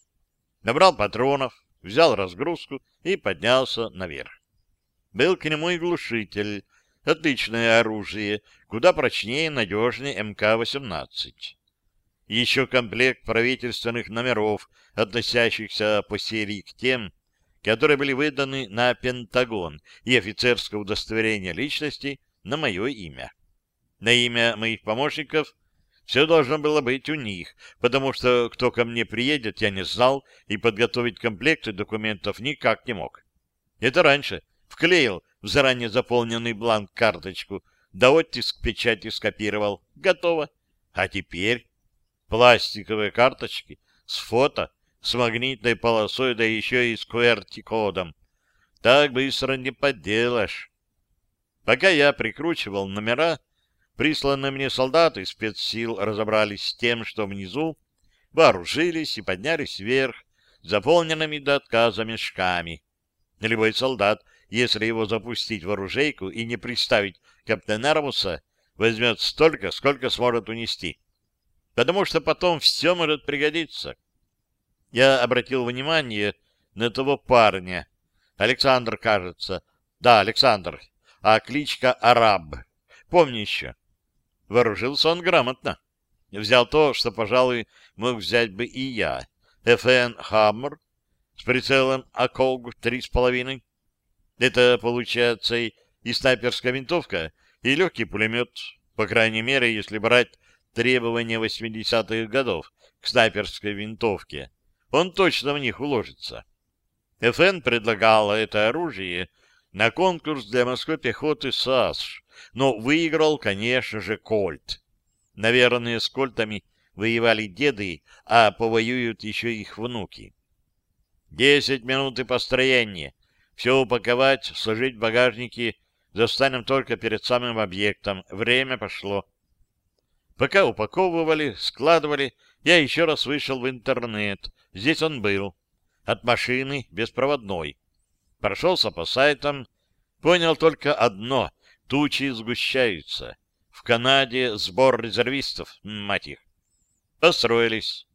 Набрал патронов, взял разгрузку и поднялся наверх. Был к нему и глушитель, отличное оружие, куда прочнее и надежнее МК-18. Еще комплект правительственных номеров, относящихся по серии к тем, которые были выданы на Пентагон, и офицерское удостоверение личности на мое имя. На имя моих помощников все должно было быть у них, потому что кто ко мне приедет, я не знал, и подготовить комплекты документов никак не мог. Это раньше. Вклеил в заранее заполненный бланк карточку, да оттиск печати скопировал. Готово. А теперь пластиковые карточки с фото, с магнитной полосой, да еще и с QWERTY-кодом. Так быстро не подделаешь. Пока я прикручивал номера, Присланные мне солдаты спецсил разобрались с тем, что внизу, вооружились и поднялись вверх, заполненными до отказа мешками. Любой солдат, если его запустить в оружейку и не приставить каптенермуса, возьмет столько, сколько сможет унести. Потому что потом все может пригодиться. Я обратил внимание на того парня. Александр, кажется. Да, Александр. А кличка Араб. Помни еще. Вооружился он грамотно. Взял то, что, пожалуй, мог взять бы и я. ФН «Хаммер» с прицелом АКОГ 3,5. Это, получается, и снайперская винтовка, и легкий пулемет, по крайней мере, если брать требования 80-х годов к снайперской винтовке. Он точно в них уложится. ФН предлагала это оружие на конкурс для морской пехоты САСШ, но выиграл, конечно же, Кольт. Наверное, с Кольтами воевали деды, а повоюют еще их внуки. Десять минут и построение. Все упаковать, сложить в багажнике, застанем только перед самым объектом. Время пошло. Пока упаковывали, складывали, я еще раз вышел в интернет. Здесь он был. От машины беспроводной. Прошелся по сайтам, понял только одно Тучи сгущаются. В Канаде сбор резервистов, мать их. Построились.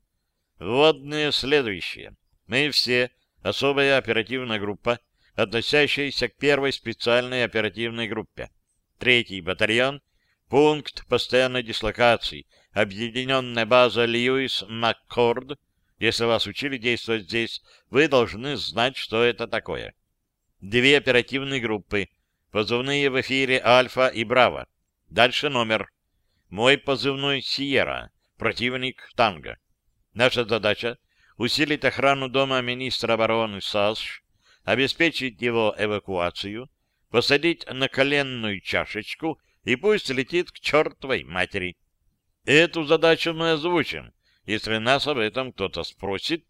Вводные следующие. Мы все, особая оперативная группа, относящаяся к первой специальной оперативной группе. Третий батальон, пункт постоянной дислокации, объединенная база Льюис Маккорд. Если вас учили действовать здесь, вы должны знать, что это такое. Две оперативные группы — Позывные в эфире Альфа и Браво. Дальше номер. Мой позывной Сиера. Противник Танго. Наша задача — усилить охрану дома министра обороны САСШ, обеспечить его эвакуацию, посадить на коленную чашечку и пусть летит к чертовой матери. Эту задачу мы озвучим, если нас об этом кто-то спросит,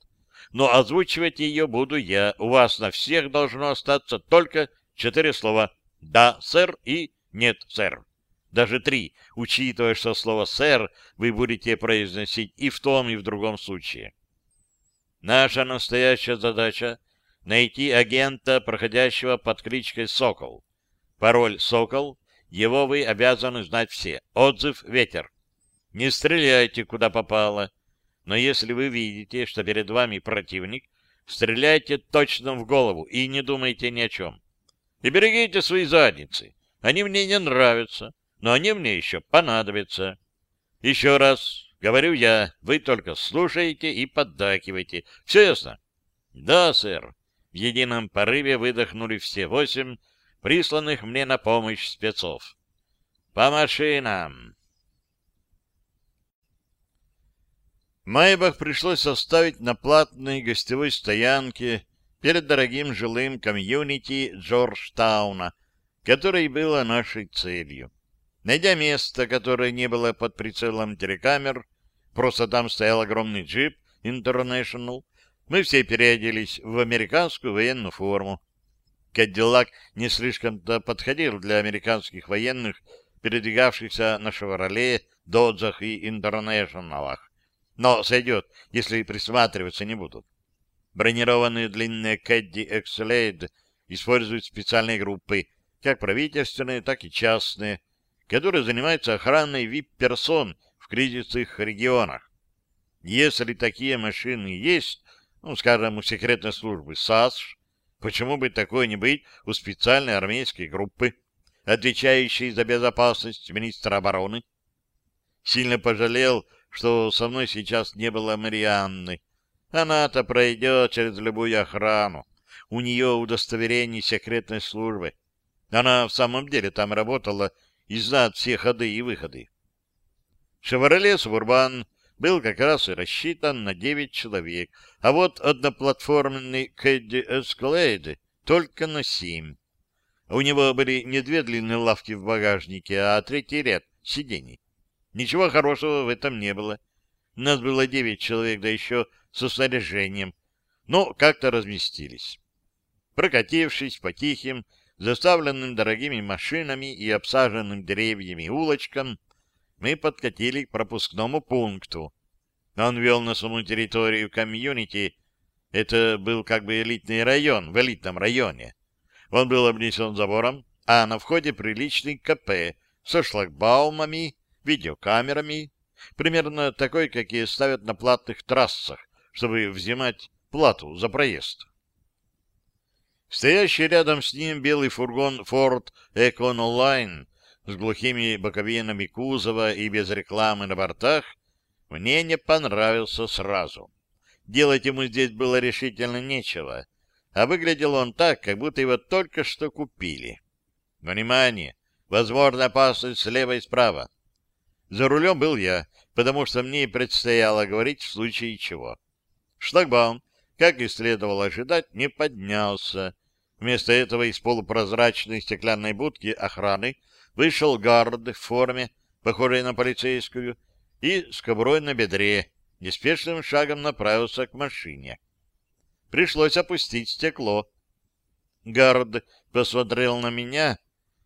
но озвучивать ее буду я. У вас на всех должно остаться только четыре слова — «Да, сэр» и «Нет, сэр». Даже три, учитывая, что слово «сэр» вы будете произносить и в том, и в другом случае. Наша настоящая задача — найти агента, проходящего под кличкой «Сокол». Пароль «Сокол» — его вы обязаны знать все. Отзыв «Ветер». Не стреляйте, куда попало. Но если вы видите, что перед вами противник, стреляйте точно в голову и не думайте ни о чем. И берегите свои задницы. Они мне не нравятся, но они мне еще понадобятся. Еще раз говорю я, вы только слушаете и поддакиваете. Все ясно? Да, сэр. В едином порыве выдохнули все восемь присланных мне на помощь спецов. По машинам! Майбах пришлось оставить на платной гостевой стоянке перед дорогим жилым комьюнити Джорджтауна, которое было нашей целью. Найдя место, которое не было под прицелом телекамер, просто там стоял огромный джип International, мы все переоделись в американскую военную форму. Кадиллак не слишком-то подходил для американских военных, передвигавшихся на «Шевроле», «Доджах» и «Интернешналах». Но сойдет, если присматриваться не будут. Бронированные длинные «Кэдди Экслейд» используют специальные группы, как правительственные, так и частные, которые занимаются охраной вип-персон в кризисных регионах. Если такие машины есть, ну, скажем, у секретной службы САСШ, почему бы такое не быть у специальной армейской группы, отвечающей за безопасность министра обороны? Сильно пожалел, что со мной сейчас не было Марианны. Она-то пройдет через любую охрану. У нее удостоверение секретной службы. Она в самом деле там работала и знает все ходы и выходы. «Шевроле Субурбан» был как раз и рассчитан на девять человек, а вот одноплатформенный Кэдди Эсклейд только на семь. У него были не две длинные лавки в багажнике, а третий ряд сидений. Ничего хорошего в этом не было. Нас было девять человек, да еще со снаряжением, но как-то разместились. Прокатившись по тихим, заставленным дорогими машинами и обсаженным деревьями улочкам, мы подкатили к пропускному пункту. Он вел на саму территорию комьюнити. Это был как бы элитный район в элитном районе. Он был обнесен забором, а на входе приличный КП со шлагбаумами, видеокамерами, примерно такой, какие ставят на платных трассах, чтобы взимать плату за проезд. Стоящий рядом с ним белый фургон Ford Econ Online с глухими боковинами кузова и без рекламы на бортах мне не понравился сразу. Делать ему здесь было решительно нечего, а выглядел он так, как будто его только что купили. Внимание! Возможна опасность слева и справа. За рулем был я, потому что мне предстояло говорить в случае чего. Шлагбаум, как и следовало ожидать, не поднялся. Вместо этого из полупрозрачной стеклянной будки охраны вышел гард в форме, похожей на полицейскую, и с кобурой на бедре, неспешным шагом направился к машине. Пришлось опустить стекло. Гард посмотрел на меня,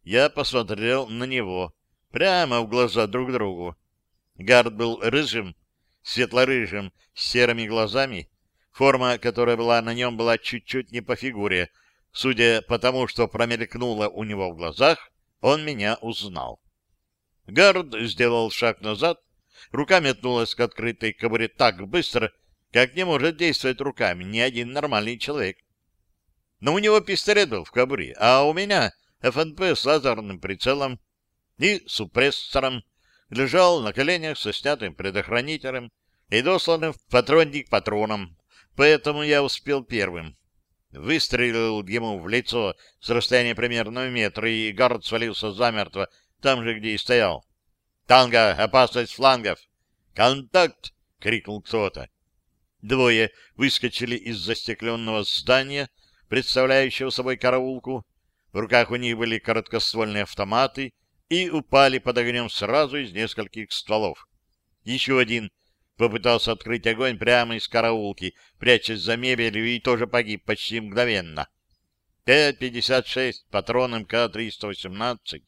я посмотрел на него, прямо в глаза друг другу. Гард был рыжим, светло-рыжим, с серыми глазами. Форма, которая была на нем, была чуть-чуть не по фигуре, Судя по тому, что промелькнуло у него в глазах, он меня узнал. Гард сделал шаг назад, рука метнулась к открытой кобуре так быстро, как не может действовать руками ни один нормальный человек. Но у него пистолет был в кобуре, а у меня ФНП с лазерным прицелом и супрессором лежал на коленях со снятым предохранителем и досланным в патронник патроном, поэтому я успел первым. Выстрелил ему в лицо с расстояния примерно в метр, и гард свалился замертво там же, где и стоял. «Танго! Опасность флангов!» «Контакт!» — крикнул кто-то. Двое выскочили из застекленного здания, представляющего собой караулку. В руках у них были короткоствольные автоматы и упали под огнем сразу из нескольких стволов. Еще один Попытался открыть огонь прямо из караулки, прячась за мебелью, и тоже погиб почти мгновенно. Т-56 патрон МК-318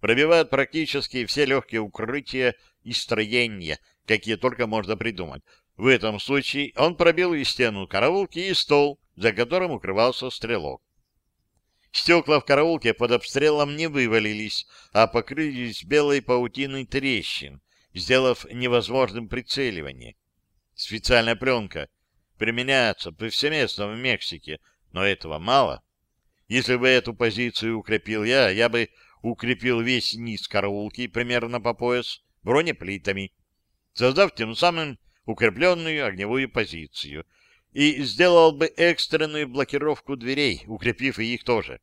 пробивает практически все легкие укрытия и строения, какие только можно придумать. В этом случае он пробил и стену караулки, и стол, за которым укрывался стрелок. Стекла в караулке под обстрелом не вывалились, а покрылись белой паутиной трещин, сделав невозможным прицеливание. Специальная пленка применяется повсеместно в Мексике, но этого мало. Если бы эту позицию укрепил я, я бы укрепил весь низ караулки примерно по пояс бронеплитами, создав тем самым укрепленную огневую позицию, и сделал бы экстренную блокировку дверей, укрепив и их тоже.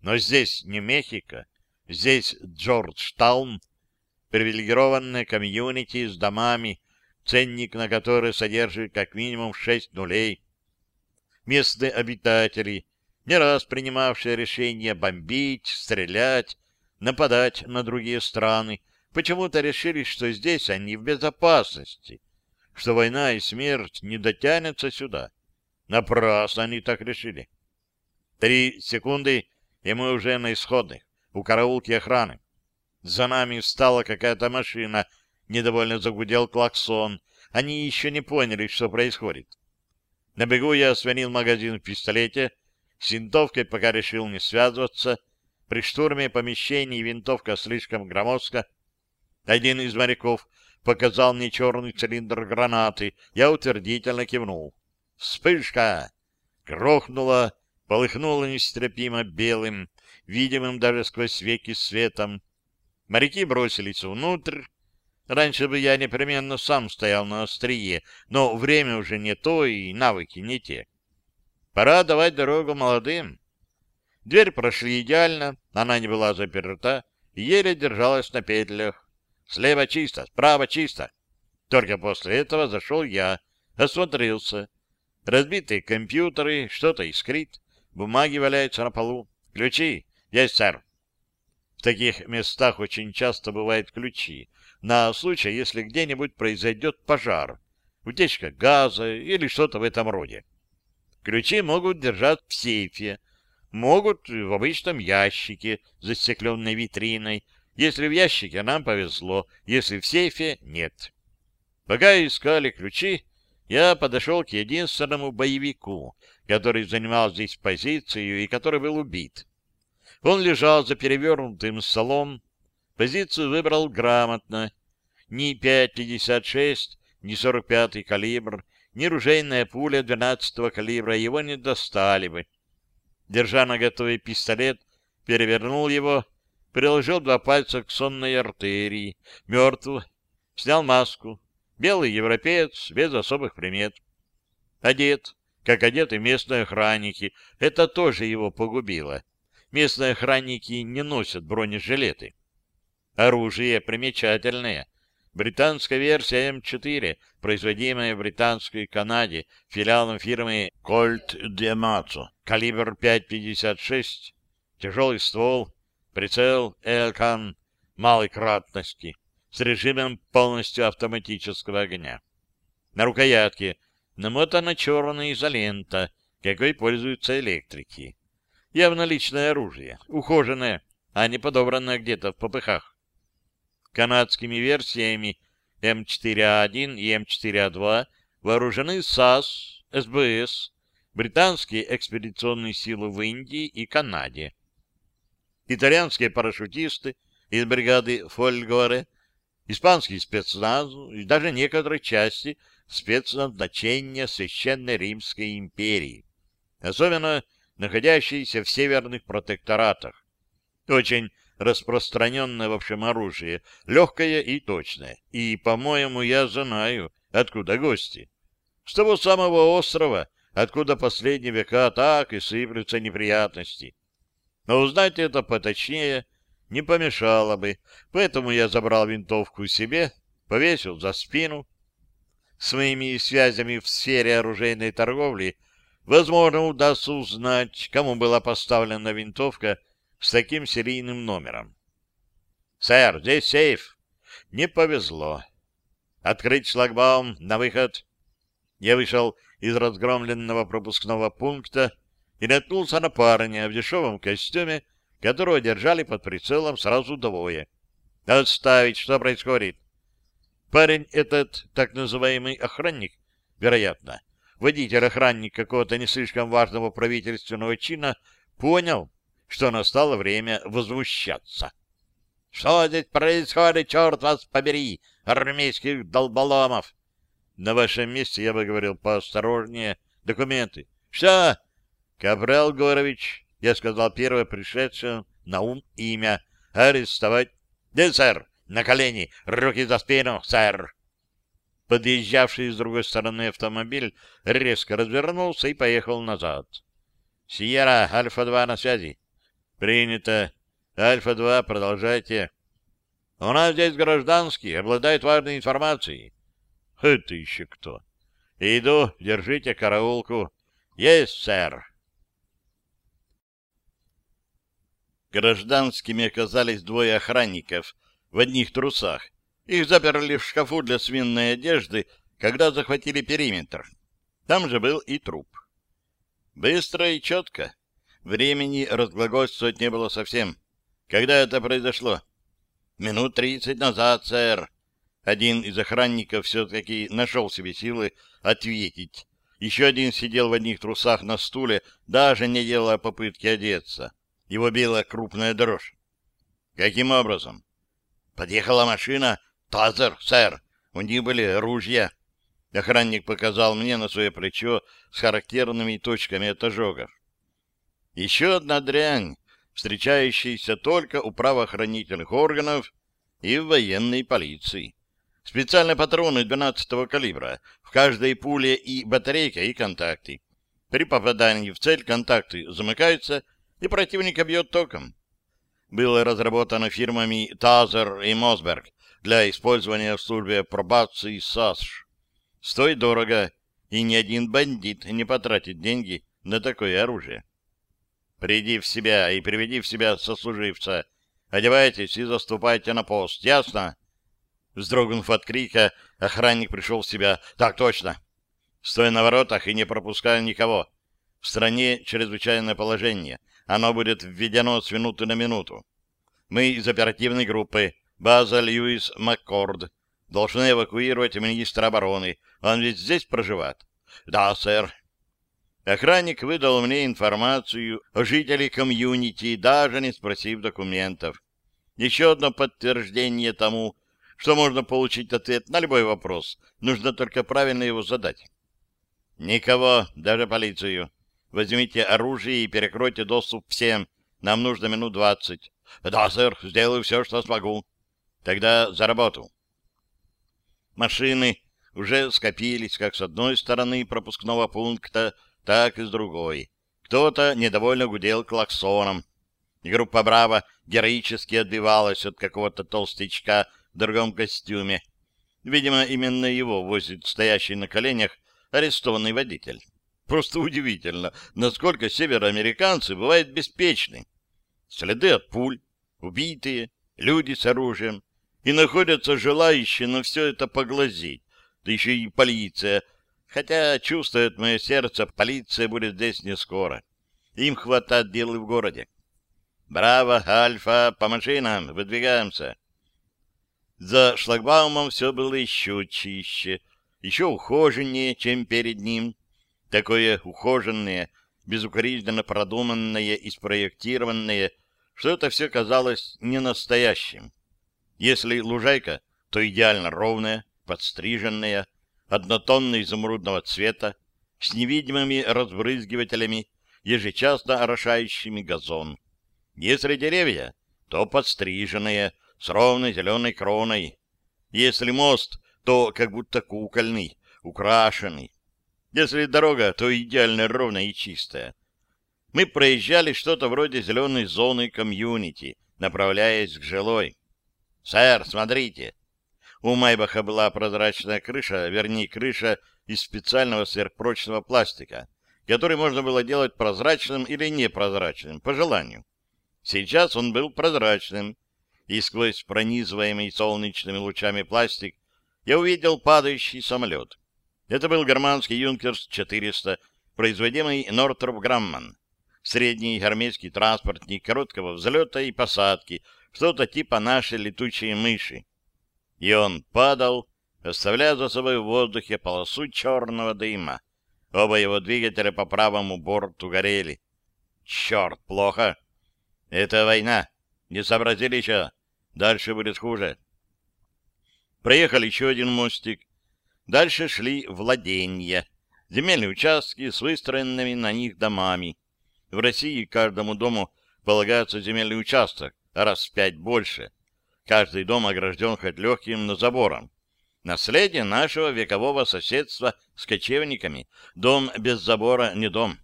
Но здесь не Мехико, здесь Джорджтаун, привилегированное комьюнити с домами, ценник на которые содержит как минимум шесть нулей. Местные обитатели, не раз принимавшие решение бомбить, стрелять, нападать на другие страны, почему-то решили, что здесь они в безопасности, что война и смерть не дотянутся сюда. Напрасно они так решили. Три секунды, и мы уже на исходных, у караулки охраны. За нами встала какая-то машина, недовольно загудел клаксон. Они еще не поняли, что происходит. На бегу я свинил магазин в пистолете, с винтовкой пока решил не связываться. При штурме помещений винтовка слишком громоздка. Один из моряков показал мне черный цилиндр гранаты. Я утвердительно кивнул. Вспышка! Грохнула, полыхнула нестерпимо белым, видимым даже сквозь веки светом. Моряки бросились внутрь. Раньше бы я непременно сам стоял на острие, но время уже не то и навыки не те. Пора давать дорогу молодым. Дверь прошли идеально, она не была заперта, еле держалась на петлях. Слева чисто, справа чисто. Только после этого зашел я, осмотрелся. Разбитые компьютеры, что-то искрит, бумаги валяются на полу. Ключи? Есть, сэр. В таких местах очень часто бывают ключи, на случай, если где-нибудь произойдет пожар, утечка газа или что-то в этом роде. Ключи могут держать в сейфе, могут в обычном ящике, застекленной витриной. Если в ящике, нам повезло, если в сейфе — нет. Пока искали ключи, я подошел к единственному боевику, который занимал здесь позицию и который был убит. Он лежал за перевернутым столом, позицию выбрал грамотно. Ни 5,56, ни 45-й калибр, ни ружейная пуля 12-го калибра его не достали бы. Держа на готовый пистолет, перевернул его, приложил два пальца к сонной артерии, мертв, снял маску. Белый европеец, без особых примет. Одет, как одеты местные охранники. Это тоже его погубило. Местные охранники не носят бронежилеты. Оружие примечательное. Британская версия М4, производимая в Британской Канаде филиалом фирмы Colt Diamazzo, калибр 5,56, тяжелый ствол, прицел Элкан малой кратности, с режимом полностью автоматического огня. На рукоятке намотана черная изолента, какой пользуются электрики. Явно личное оружие, ухоженное, а не подобранное где-то в попыхах. Канадскими версиями М4А1 и М4А2 вооружены САС, СБС, британские экспедиционные силы в Индии и Канаде. Итальянские парашютисты из бригады Фольгоре испанский спецназ и даже некоторые части спецназначения Священной Римской империи, особенно находящиеся в северных протекторатах. Очень распространенное в общем оружие, легкое и точное. И, по-моему, я знаю, откуда гости. С того самого острова, откуда последние века так и сыплются неприятности. Но узнать это поточнее не помешало бы, поэтому я забрал винтовку себе, повесил за спину. С моими связями в сфере оружейной торговли возможно удастся узнать, кому была поставлена винтовка с таким серийным номером. «Сэр, здесь сейф!» «Не повезло!» «Открыть шлагбаум на выход!» Я вышел из разгромленного пропускного пункта и наткнулся на парня в дешевом костюме которого держали под прицелом сразу двое. «Отставить! Что происходит?» Парень этот, так называемый охранник, вероятно, водитель-охранник какого-то не слишком важного правительственного чина, понял, что настало время возмущаться. «Что здесь происходит, черт вас побери, армейских долболомов?» «На вашем месте я бы говорил поосторожнее. Документы». «Что?» «Капрал Горович, я сказал первое пришедшее на ум имя. Арестовать. Да, сэр, на колени, руки за спину, сэр. Подъезжавший с другой стороны автомобиль резко развернулся и поехал назад. «Сиера, Альфа-2 на связи». «Принято. Альфа-2, продолжайте». «У нас здесь гражданский, обладает важной информацией». «Это еще кто?» «Иду, держите караулку». «Есть, сэр». Гражданскими оказались двое охранников в одних трусах. Их заперли в шкафу для свинной одежды, когда захватили периметр. Там же был и труп. Быстро и четко. Времени разглагольствовать не было совсем. Когда это произошло? Минут тридцать назад, сэр. Один из охранников все-таки нашел себе силы ответить. Еще один сидел в одних трусах на стуле, даже не делая попытки одеться. Его била крупная дрожь. Каким образом? Подъехала машина. Тазер, сэр. У них были ружья. Охранник показал мне на свое плечо с характерными точками от ожогов. Еще одна дрянь, встречающаяся только у правоохранительных органов и в военной полиции. Специальные патроны 12-го калибра, в каждой пуле и батарейка, и контакты. При попадании в цель контакты замыкаются, и противника бьет током. Было разработано фирмами Тазер и Мосберг для использования в службе пробации САСШ. Стоит дорого, и ни один бандит не потратит деньги на такое оружие. Приди в себя и приведи в себя сослуживца. Одевайтесь и заступайте на пост, ясно? Вздрогнув от крика, охранник пришел в себя. Так точно. Стой на воротах и не пропускай никого. В стране чрезвычайное положение. Оно будет введено с минуты на минуту. Мы из оперативной группы база Льюис Маккорд должны эвакуировать министра обороны. Он ведь здесь проживает? Да, сэр. Охранник выдал мне информацию о жителе комьюнити, даже не спросив документов. Еще одно подтверждение тому, что можно получить ответ на любой вопрос. Нужно только правильно его задать. Никого, даже полицию. Возьмите оружие и перекройте доступ всем. Нам нужно минут двадцать. Да, сэр, сделаю все, что смогу. Тогда за работу. Машины уже скопились как с одной стороны пропускного пункта, так и с другой. Кто-то недовольно гудел клаксоном. Группа «Браво» героически отбивалась от какого-то толстячка в другом костюме. Видимо, именно его возит стоящий на коленях арестованный водитель. Просто удивительно, насколько североамериканцы бывают беспечны. Следы от пуль, убитые, люди с оружием. И находятся желающие на все это поглазеть. Да еще и полиция. Хотя, чувствует мое сердце, полиция будет здесь не скоро. Им хватает дел в городе. Браво, Альфа, по машинам, выдвигаемся. За шлагбаумом все было еще чище, еще ухоженнее, чем перед ним. Такое ухоженное, безукоризненно продуманное и спроектированное, что это все казалось ненастоящим. Если лужайка, то идеально ровная, подстриженная, однотонно изумрудного цвета, с невидимыми разбрызгивателями, ежечасно орошающими газон. Если деревья, то подстриженные, с ровной зеленой кроной. Если мост, то как будто кукольный, украшенный. Если дорога, то идеально ровная и чистая. Мы проезжали что-то вроде зеленой зоны комьюнити, направляясь к жилой. «Сэр, смотрите!» У Майбаха была прозрачная крыша, вернее, крыша из специального сверхпрочного пластика, который можно было делать прозрачным или непрозрачным, по желанию. Сейчас он был прозрачным, и сквозь пронизываемый солнечными лучами пластик я увидел падающий самолет. Это был германский «Юнкерс-400», производимый Нортроп Грамман. Средний армейский транспортник короткого взлета и посадки, что-то типа нашей летучей мыши. И он падал, оставляя за собой в воздухе полосу черного дыма. Оба его двигателя по правому борту горели. Черт, плохо. Это война. Не сообразили еще? Дальше будет хуже. Проехали еще один мостик. Дальше шли владения. Земельные участки с выстроенными на них домами. В России каждому дому полагается земельный участок, раз в пять больше. Каждый дом огражден хоть легким, но забором. Наследие нашего векового соседства с кочевниками. Дом без забора не дом.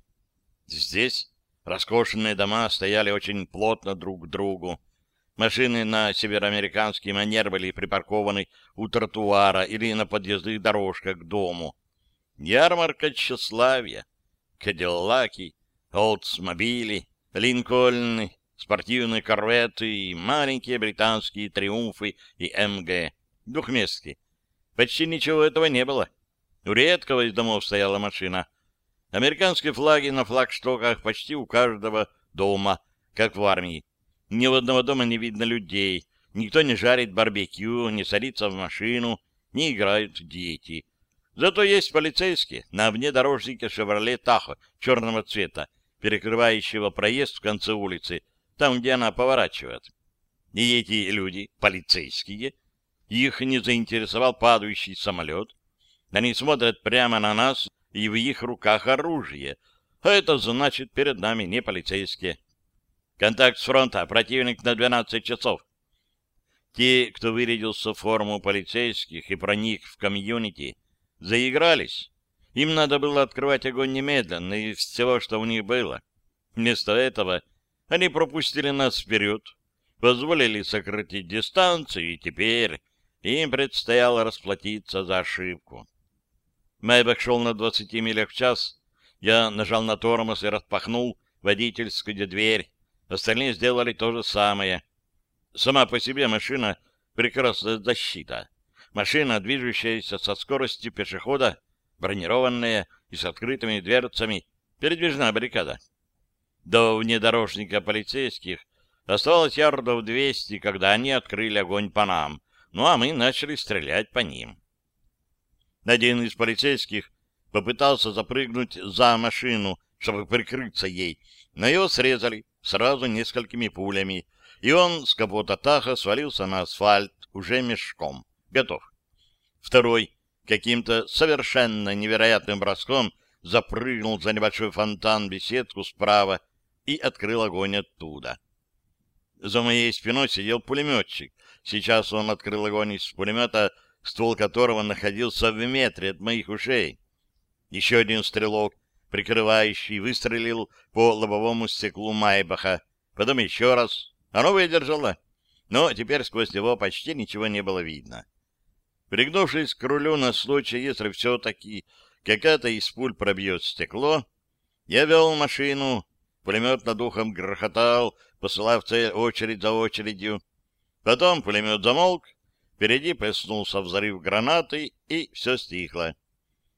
Здесь роскошные дома стояли очень плотно друг к другу. Машины на североамериканский манер были припаркованы у тротуара или на подъездных дорожках к дому. Ярмарка тщеславия, кадиллаки, олдсмобили, линкольны, спортивные корветы и маленькие британские триумфы и МГ, двухместки. Почти ничего этого не было. У редкого из домов стояла машина. Американские флаги на флагштоках почти у каждого дома, как в армии. Ни у одного дома не видно людей, Никто не жарит барбекю, не садится в машину, не играют дети. Зато есть полицейские на внедорожнике «Шевроле Тахо» черного цвета, перекрывающего проезд в конце улицы, там, где она поворачивает. И эти люди, полицейские, их не заинтересовал падающий самолет. Они смотрят прямо на нас, и в их руках оружие. А это значит, перед нами не полицейские. Контакт с фронта. Противник на 12 часов. Те, кто вырядился в форму полицейских и проник в комьюнити, заигрались. Им надо было открывать огонь немедленно из всего, что у них было. Вместо этого они пропустили нас вперед, позволили сократить дистанцию, и теперь им предстояло расплатиться за ошибку. Майбах шел на 20 милях в час. Я нажал на тормоз и распахнул водительскую дверь. Остальные сделали то же самое. Сама по себе машина — прекрасная защита. Машина, движущаяся со скоростью пешехода, бронированная и с открытыми дверцами, передвижная баррикада. До внедорожника полицейских оставалось ярдов 200, когда они открыли огонь по нам, ну а мы начали стрелять по ним. Один из полицейских попытался запрыгнуть за машину, чтобы прикрыться ей, но его срезали сразу несколькими пулями, и он с капота Таха свалился на асфальт уже мешком. Готов. Второй каким-то совершенно невероятным броском запрыгнул за небольшой фонтан беседку справа и открыл огонь оттуда. За моей спиной сидел пулеметчик. Сейчас он открыл огонь из пулемета, ствол которого находился в метре от моих ушей. Еще один стрелок, прикрывающий, выстрелил по лобовому стеклу Майбаха. Потом еще раз. Оно выдержало, но теперь сквозь него почти ничего не было видно. Пригнувшись к рулю на случай, если все-таки какая-то из пуль пробьет стекло, я вел машину, пулемет над ухом грохотал, посылая в цель очередь за очередью. Потом пулемет замолк, впереди плеснулся взрыв гранаты, и все стихло.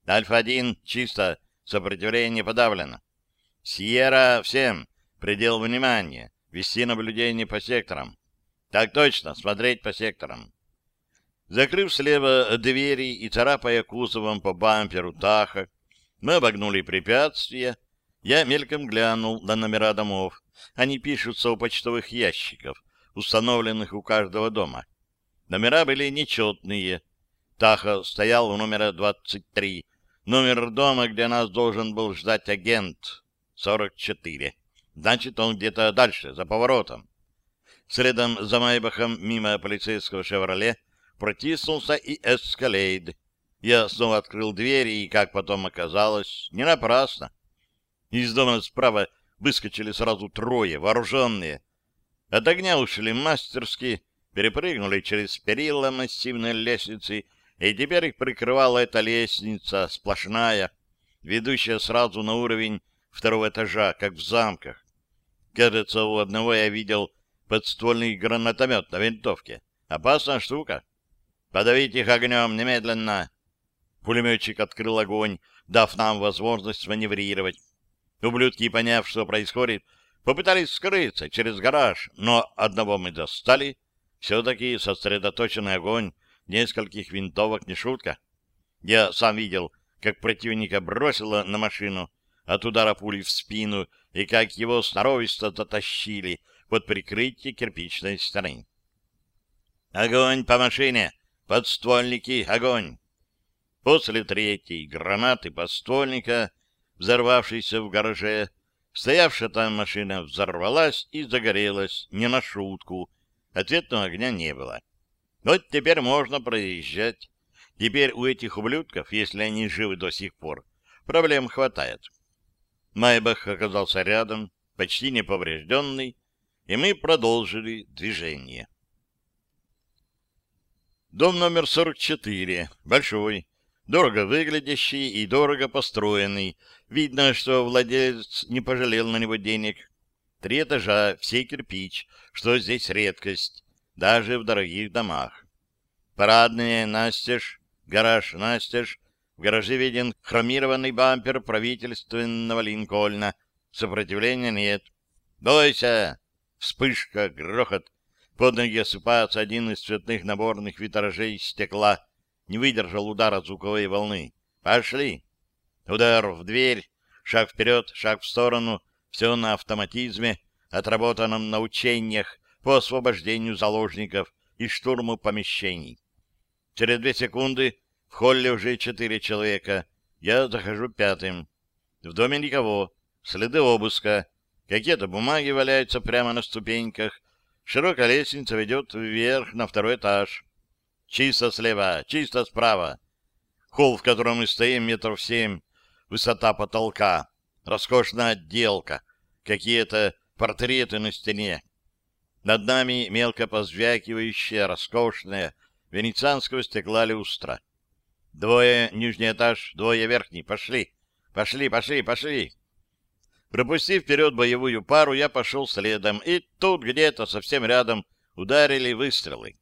Альфа-1 чисто, сопротивление подавлено. Сьерра всем, предел внимания, вести наблюдение по секторам. Так точно, смотреть по секторам. Закрыв слева двери и царапая кузовом по бамперу Таха, мы обогнули препятствия. Я мельком глянул на номера домов. Они пишутся у почтовых ящиков, установленных у каждого дома. Номера были нечетные. Таха стоял у номера 23. Номер дома, где нас должен был ждать агент, 44. Значит, он где-то дальше, за поворотом. Следом за Майбахом, мимо полицейского «Шевроле», протиснулся и эскалейд. Я снова открыл дверь, и, как потом оказалось, не напрасно. Из дома справа выскочили сразу трое, вооруженные. От огня ушли мастерски, перепрыгнули через перила массивной лестницы, и теперь их прикрывала эта лестница, сплошная, ведущая сразу на уровень второго этажа, как в замках. Кажется, у одного я видел подствольный гранатомет на винтовке. Опасная штука. Подавить их огнем немедленно. Пулеметчик открыл огонь, дав нам возможность маневрировать. Ублюдки, поняв, что происходит, попытались скрыться через гараж, но одного мы достали. Все-таки сосредоточенный огонь нескольких винтовок не шутка. Я сам видел, как противника бросило на машину от удара пули в спину и как его сноровисто затащили под прикрытие кирпичной стены. «Огонь по машине! Подствольники, огонь! После третьей гранаты подствольника, взорвавшейся в гараже, стоявшая там машина взорвалась и загорелась не на шутку. Ответного огня не было. Вот теперь можно проезжать. Теперь у этих ублюдков, если они живы до сих пор, проблем хватает. Майбах оказался рядом, почти неповрежденный, и мы продолжили движение. Дом номер 44, большой, дорого выглядящий и дорого построенный. Видно, что владелец не пожалел на него денег. Три этажа, все кирпич, что здесь редкость, даже в дорогих домах. Парадные настежь, гараж настежь, в гараже виден хромированный бампер правительственного Линкольна. Сопротивления нет. «Бойся!» Вспышка, грохот, Под ноги осыпается один из цветных наборных витражей стекла. Не выдержал удара звуковой волны. Пошли. Удар в дверь, шаг вперед, шаг в сторону. Все на автоматизме, отработанном на учениях по освобождению заложников и штурму помещений. Через две секунды в холле уже четыре человека. Я захожу пятым. В доме никого. Следы обыска. Какие-то бумаги валяются прямо на ступеньках. Широкая лестница ведет вверх на второй этаж. Чисто слева, чисто справа. Холл, в котором мы стоим, метров семь. Высота потолка. Роскошная отделка. Какие-то портреты на стене. Над нами мелко позвякивающая, роскошная, венецианского стекла люстра. Двое нижний этаж, двое верхний. Пошли, пошли, пошли, пошли. Пропустив вперед боевую пару, я пошел следом, и тут где-то совсем рядом ударили выстрелы.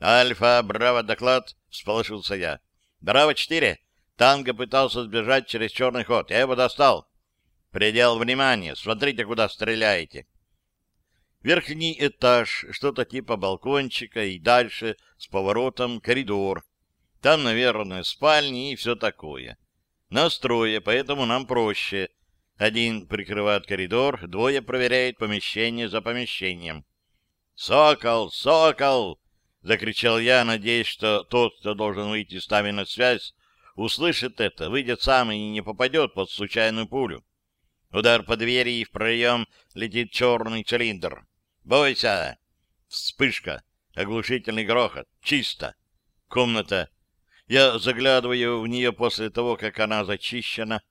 «Альфа, браво, доклад!» — всполошился я. «Браво-4! Танго пытался сбежать через черный ход. Я его достал. Предел внимания. Смотрите, куда стреляете». Верхний этаж, что-то типа балкончика, и дальше с поворотом коридор. Там, наверное, спальни и все такое. Настрое, поэтому нам проще. Один прикрывает коридор, двое проверяет помещение за помещением. «Сокол! Сокол!» — закричал я, надеясь, что тот, кто должен выйти с нами на связь, услышит это, выйдет сам и не попадет под случайную пулю. Удар по двери, и в проем летит черный цилиндр. «Бойся!» Вспышка, оглушительный грохот. Чисто. Комната я заглядываю в нее после того, как она зачищена.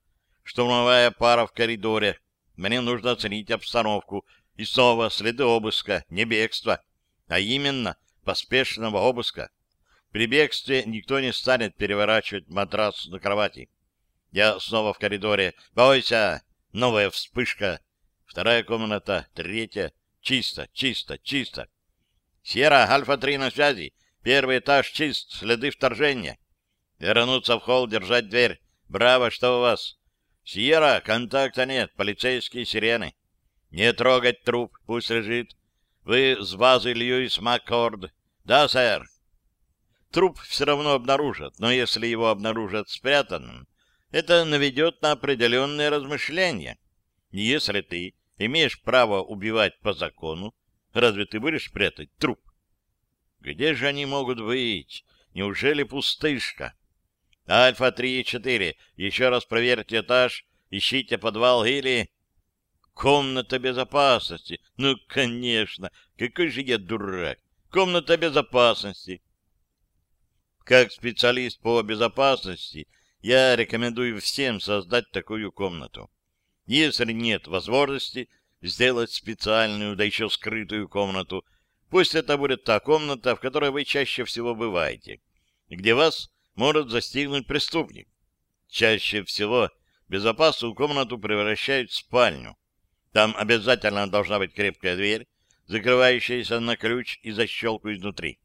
Штурмовая пара в коридоре. Мне нужно оценить обстановку. И снова следы обыска, не бегства, а именно поспешного обыска. При бегстве никто не станет переворачивать матрас на кровати. Я снова в коридоре. Бойся! Новая вспышка. Вторая комната, третья. Чисто, чисто, чисто. Сера, Альфа-3 на связи. Первый этаж чист, следы вторжения. Вернуться в холл, держать дверь. Браво, что у вас? Сьерра, контакта нет, полицейские сирены. Не трогать труп, пусть лежит. Вы с базы Льюис Маккорд. Да, сэр. Труп все равно обнаружат, но если его обнаружат спрятанным, это наведет на определенные размышления. Если ты имеешь право убивать по закону, разве ты будешь прятать труп? Где же они могут быть? Неужели пустышка? Альфа-3 и 4. Еще раз проверьте этаж, ищите подвал или... Комната безопасности. Ну, конечно. Какой же я дурак. Комната безопасности. Как специалист по безопасности, я рекомендую всем создать такую комнату. Если нет возможности сделать специальную, да еще скрытую комнату, пусть это будет та комната, в которой вы чаще всего бываете, где вас может застигнуть преступник. Чаще всего безопасную комнату превращают в спальню. Там обязательно должна быть крепкая дверь, закрывающаяся на ключ и защелку изнутри.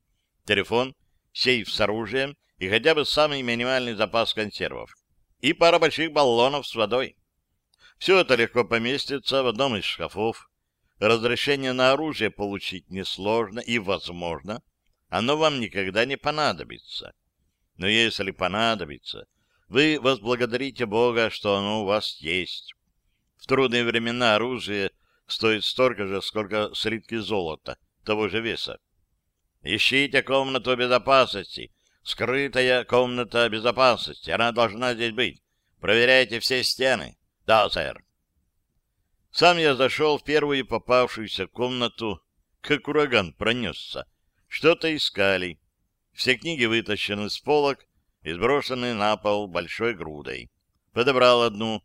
Телефон, сейф с оружием и хотя бы самый минимальный запас консервов. И пара больших баллонов с водой. Все это легко поместится в одном из шкафов. Разрешение на оружие получить несложно и возможно. Оно вам никогда не понадобится. Но если понадобится, вы возблагодарите Бога, что оно у вас есть. В трудные времена оружие стоит столько же, сколько слитки золота, того же веса. Ищите комнату безопасности, скрытая комната безопасности, она должна здесь быть. Проверяйте все стены. Да, сэр. Сам я зашел в первую попавшуюся комнату, как ураган пронесся. Что-то искали. Все книги вытащены с полок и сброшены на пол большой грудой. Подобрал одну.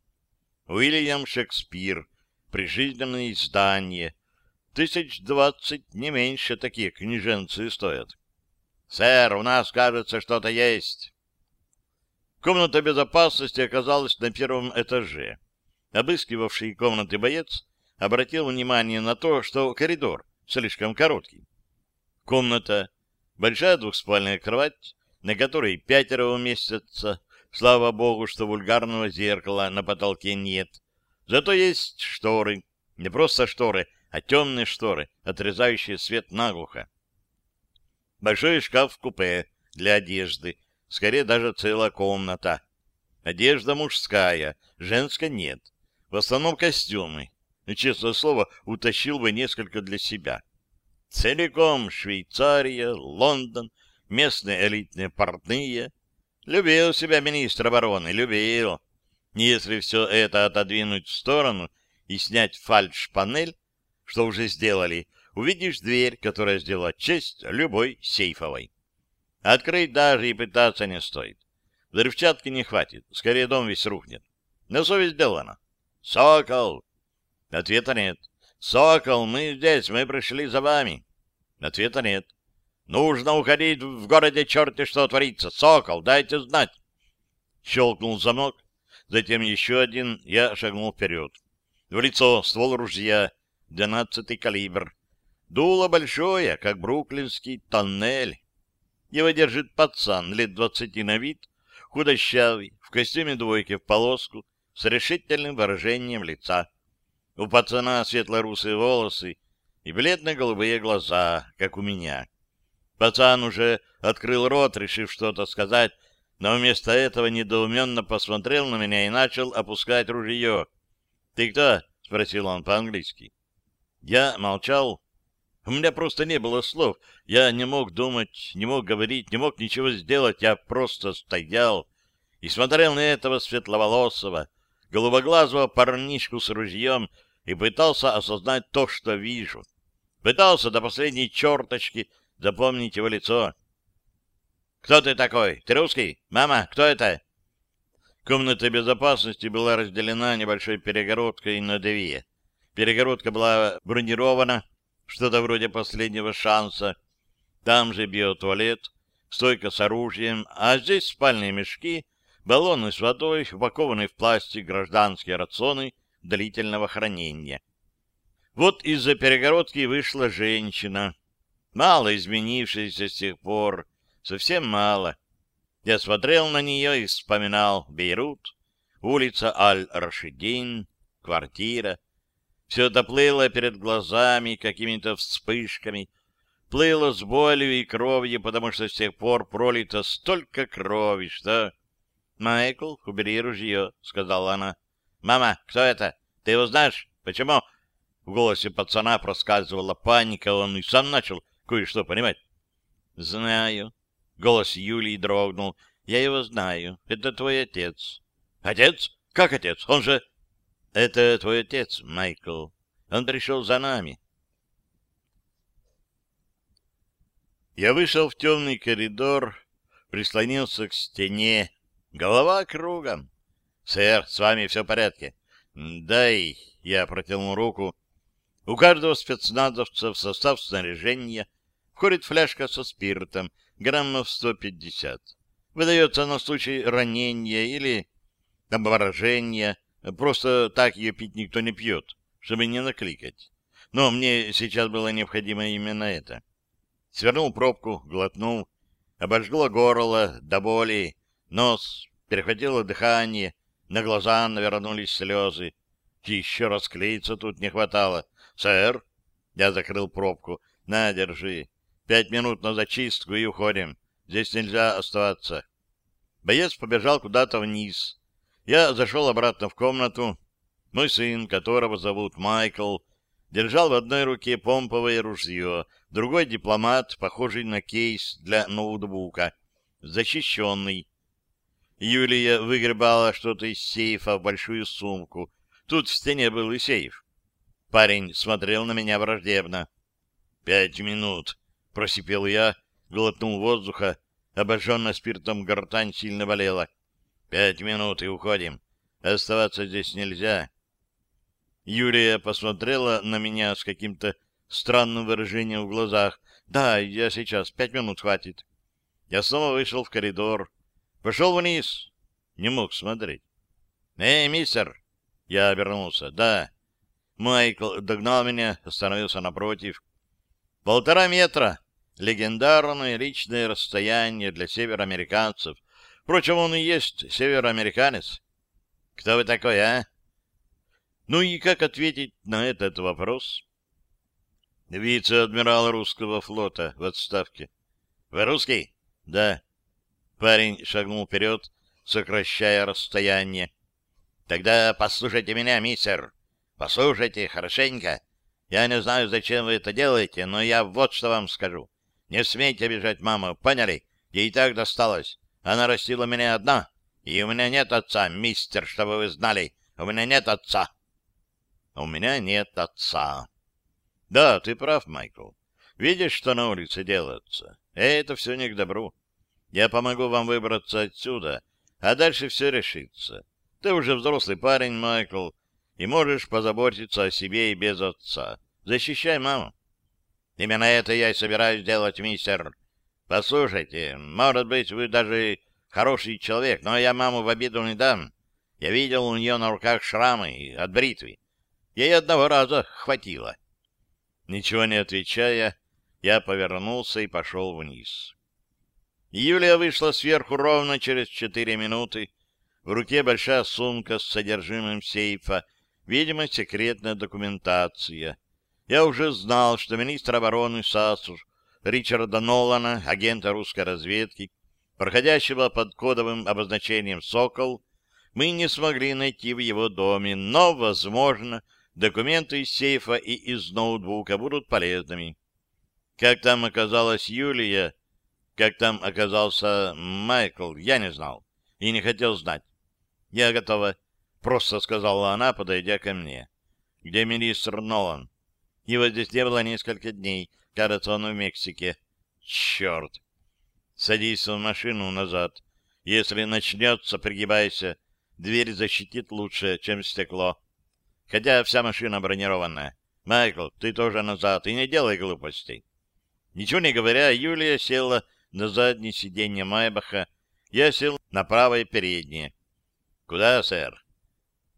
Уильям Шекспир. Прижизненные издания. Тысяч двадцать, не меньше такие книженцы стоят. «Сэр, у нас, кажется, что-то есть». Комната безопасности оказалась на первом этаже. Обыскивавший комнаты боец обратил внимание на то, что коридор слишком короткий. Комната Большая двухспальная кровать, на которой пятеро уместятся. Слава богу, что вульгарного зеркала на потолке нет. Зато есть шторы. Не просто шторы, а темные шторы, отрезающие свет наглухо. Большой шкаф в купе для одежды, скорее даже целая комната. Одежда мужская, женская нет. В основном костюмы. И, честное слово, утащил бы несколько для себя. Целиком Швейцария, Лондон, местные элитные портные. Любил себя министр обороны, любил. Если все это отодвинуть в сторону и снять фальш-панель, что уже сделали, увидишь дверь, которая сделала честь любой сейфовой. Открыть даже и пытаться не стоит. Взрывчатки не хватит, скорее дом весь рухнет. На совесть сделано. «Сокол!» Ответа нет. «Сокол, мы здесь, мы пришли за вами». Ответа нет. «Нужно уходить в городе черти что творится. Сокол, дайте знать». Щелкнул замок, затем еще один, я шагнул вперед. В лицо ствол ружья, двенадцатый калибр. Дуло большое, как бруклинский тоннель. Его держит пацан, лет двадцати на вид, худощавый, в костюме двойки в полоску, с решительным выражением лица. У пацана светло-русые волосы и бледно-голубые глаза, как у меня. Пацан уже открыл рот, решив что-то сказать, но вместо этого недоуменно посмотрел на меня и начал опускать ружье. — Ты кто? — спросил он по-английски. Я молчал. У меня просто не было слов. Я не мог думать, не мог говорить, не мог ничего сделать. Я просто стоял и смотрел на этого светловолосого, голубоглазого парнишку с ружьем и пытался осознать то, что вижу. Пытался до последней черточки запомнить его лицо. «Кто ты такой? Ты русский? Мама, кто это?» Комната безопасности была разделена небольшой перегородкой на две. Перегородка была бронирована, что-то вроде последнего шанса. Там же биотуалет, стойка с оружием, а здесь спальные мешки, баллоны с водой, упакованные в пластик гражданские рационы длительного хранения. Вот из-за перегородки вышла женщина, мало изменившаяся с тех пор, совсем мало. Я смотрел на нее и вспоминал Бейрут, улица Аль-Рашидин, квартира. Все это плыло перед глазами какими-то вспышками, плыло с болью и кровью, потому что с тех пор пролито столько крови, что... «Майкл, убери ружье», — сказала она. «Мама, кто это? Ты его знаешь? Почему?» В голосе пацана проскальзывала паника, он и сам начал кое-что понимать. «Знаю». Голос Юлии дрогнул. «Я его знаю. Это твой отец». «Отец? Как отец? Он же...» «Это твой отец, Майкл. Он пришел за нами». Я вышел в темный коридор, прислонился к стене, Голова кругом. Сэр, с вами все в порядке? Дай, я протянул руку. У каждого спецназовца в состав снаряжения входит фляжка со спиртом, граммов 150. Выдается на случай ранения или обморожения. Просто так ее пить никто не пьет, чтобы не накликать. Но мне сейчас было необходимо именно это. Свернул пробку, глотнул, обожгло горло до боли, Нос, перехватило дыхание, на глаза навернулись слезы. Еще раз клеиться тут не хватало. «Сэр!» Я закрыл пробку. «На, держи. Пять минут на зачистку и уходим. Здесь нельзя оставаться». Боец побежал куда-то вниз. Я зашел обратно в комнату. Мой сын, которого зовут Майкл, держал в одной руке помповое ружье, другой дипломат, похожий на кейс для ноутбука, защищенный, Юлия выгребала что-то из сейфа в большую сумку. Тут в стене был и сейф. Парень смотрел на меня враждебно. «Пять минут», — просипел я, глотнул воздуха, обожженная спиртом гортань сильно болела. «Пять минут и уходим. Оставаться здесь нельзя». Юлия посмотрела на меня с каким-то странным выражением в глазах. «Да, я сейчас. Пять минут хватит». Я снова вышел в коридор. Пошел вниз. Не мог смотреть. «Эй, мистер!» Я обернулся. «Да». Майкл догнал меня, остановился напротив. «Полтора метра. Легендарное личное расстояние для североамериканцев. Впрочем, он и есть североамериканец. Кто вы такой, а?» Ну и как ответить на этот вопрос? Вице-адмирал русского флота в отставке. Вы русский? Да. Парень шагнул вперед, сокращая расстояние. Тогда послушайте меня, мистер. Послушайте хорошенько. Я не знаю, зачем вы это делаете, но я вот что вам скажу. Не смейте обижать маму, поняли? Ей так досталось. Она растила меня одна, и у меня нет отца, мистер, чтобы вы знали. У меня нет отца. У меня нет отца. Да, ты прав, Майкл. Видишь, что на улице делается? Это все не к добру. Я помогу вам выбраться отсюда, а дальше все решится. Ты уже взрослый парень, Майкл, и можешь позаботиться о себе и без отца. Защищай маму. Именно это я и собираюсь делать, мистер. Послушайте, может быть, вы даже хороший человек, но я маму в обиду не дам. Я видел у нее на руках шрамы от бритвы. Ей одного раза хватило. Ничего не отвечая, я повернулся и пошел вниз. Юлия вышла сверху ровно через четыре минуты, в руке большая сумка с содержимым сейфа, видимо, секретная документация. Я уже знал, что министр обороны САСУ Ричарда Нолана, агента русской разведки, проходящего под кодовым обозначением «Сокол», мы не смогли найти в его доме, но, возможно, документы из сейфа и из ноутбука будут полезными. Как там оказалась Юлия, как там оказался Майкл, я не знал и не хотел знать. — Я готова, — просто сказала она, подойдя ко мне. — Где министр Нолан? Его здесь не было несколько дней. Кажется, он в Мексике. — Черт! Садись в машину назад. Если начнется, пригибайся. Дверь защитит лучше, чем стекло. Хотя вся машина бронированная. Майкл, ты тоже назад и не делай глупостей. Ничего не говоря, Юлия села на заднее сиденье Майбаха. Я сел на правое переднее. «Куда, сэр?»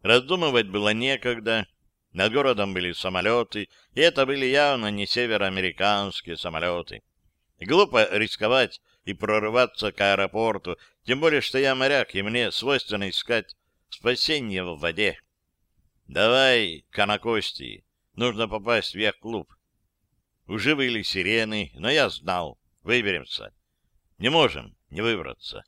Раздумывать было некогда. Над городом были самолеты, и это были явно не североамериканские самолеты. Глупо рисковать и прорываться к аэропорту, тем более, что я моряк, и мне свойственно искать спасение в воде. «Давай, Канакости, нужно попасть в яхт-клуб». Уже были сирены, но я знал, выберемся. Не можем не выбраться.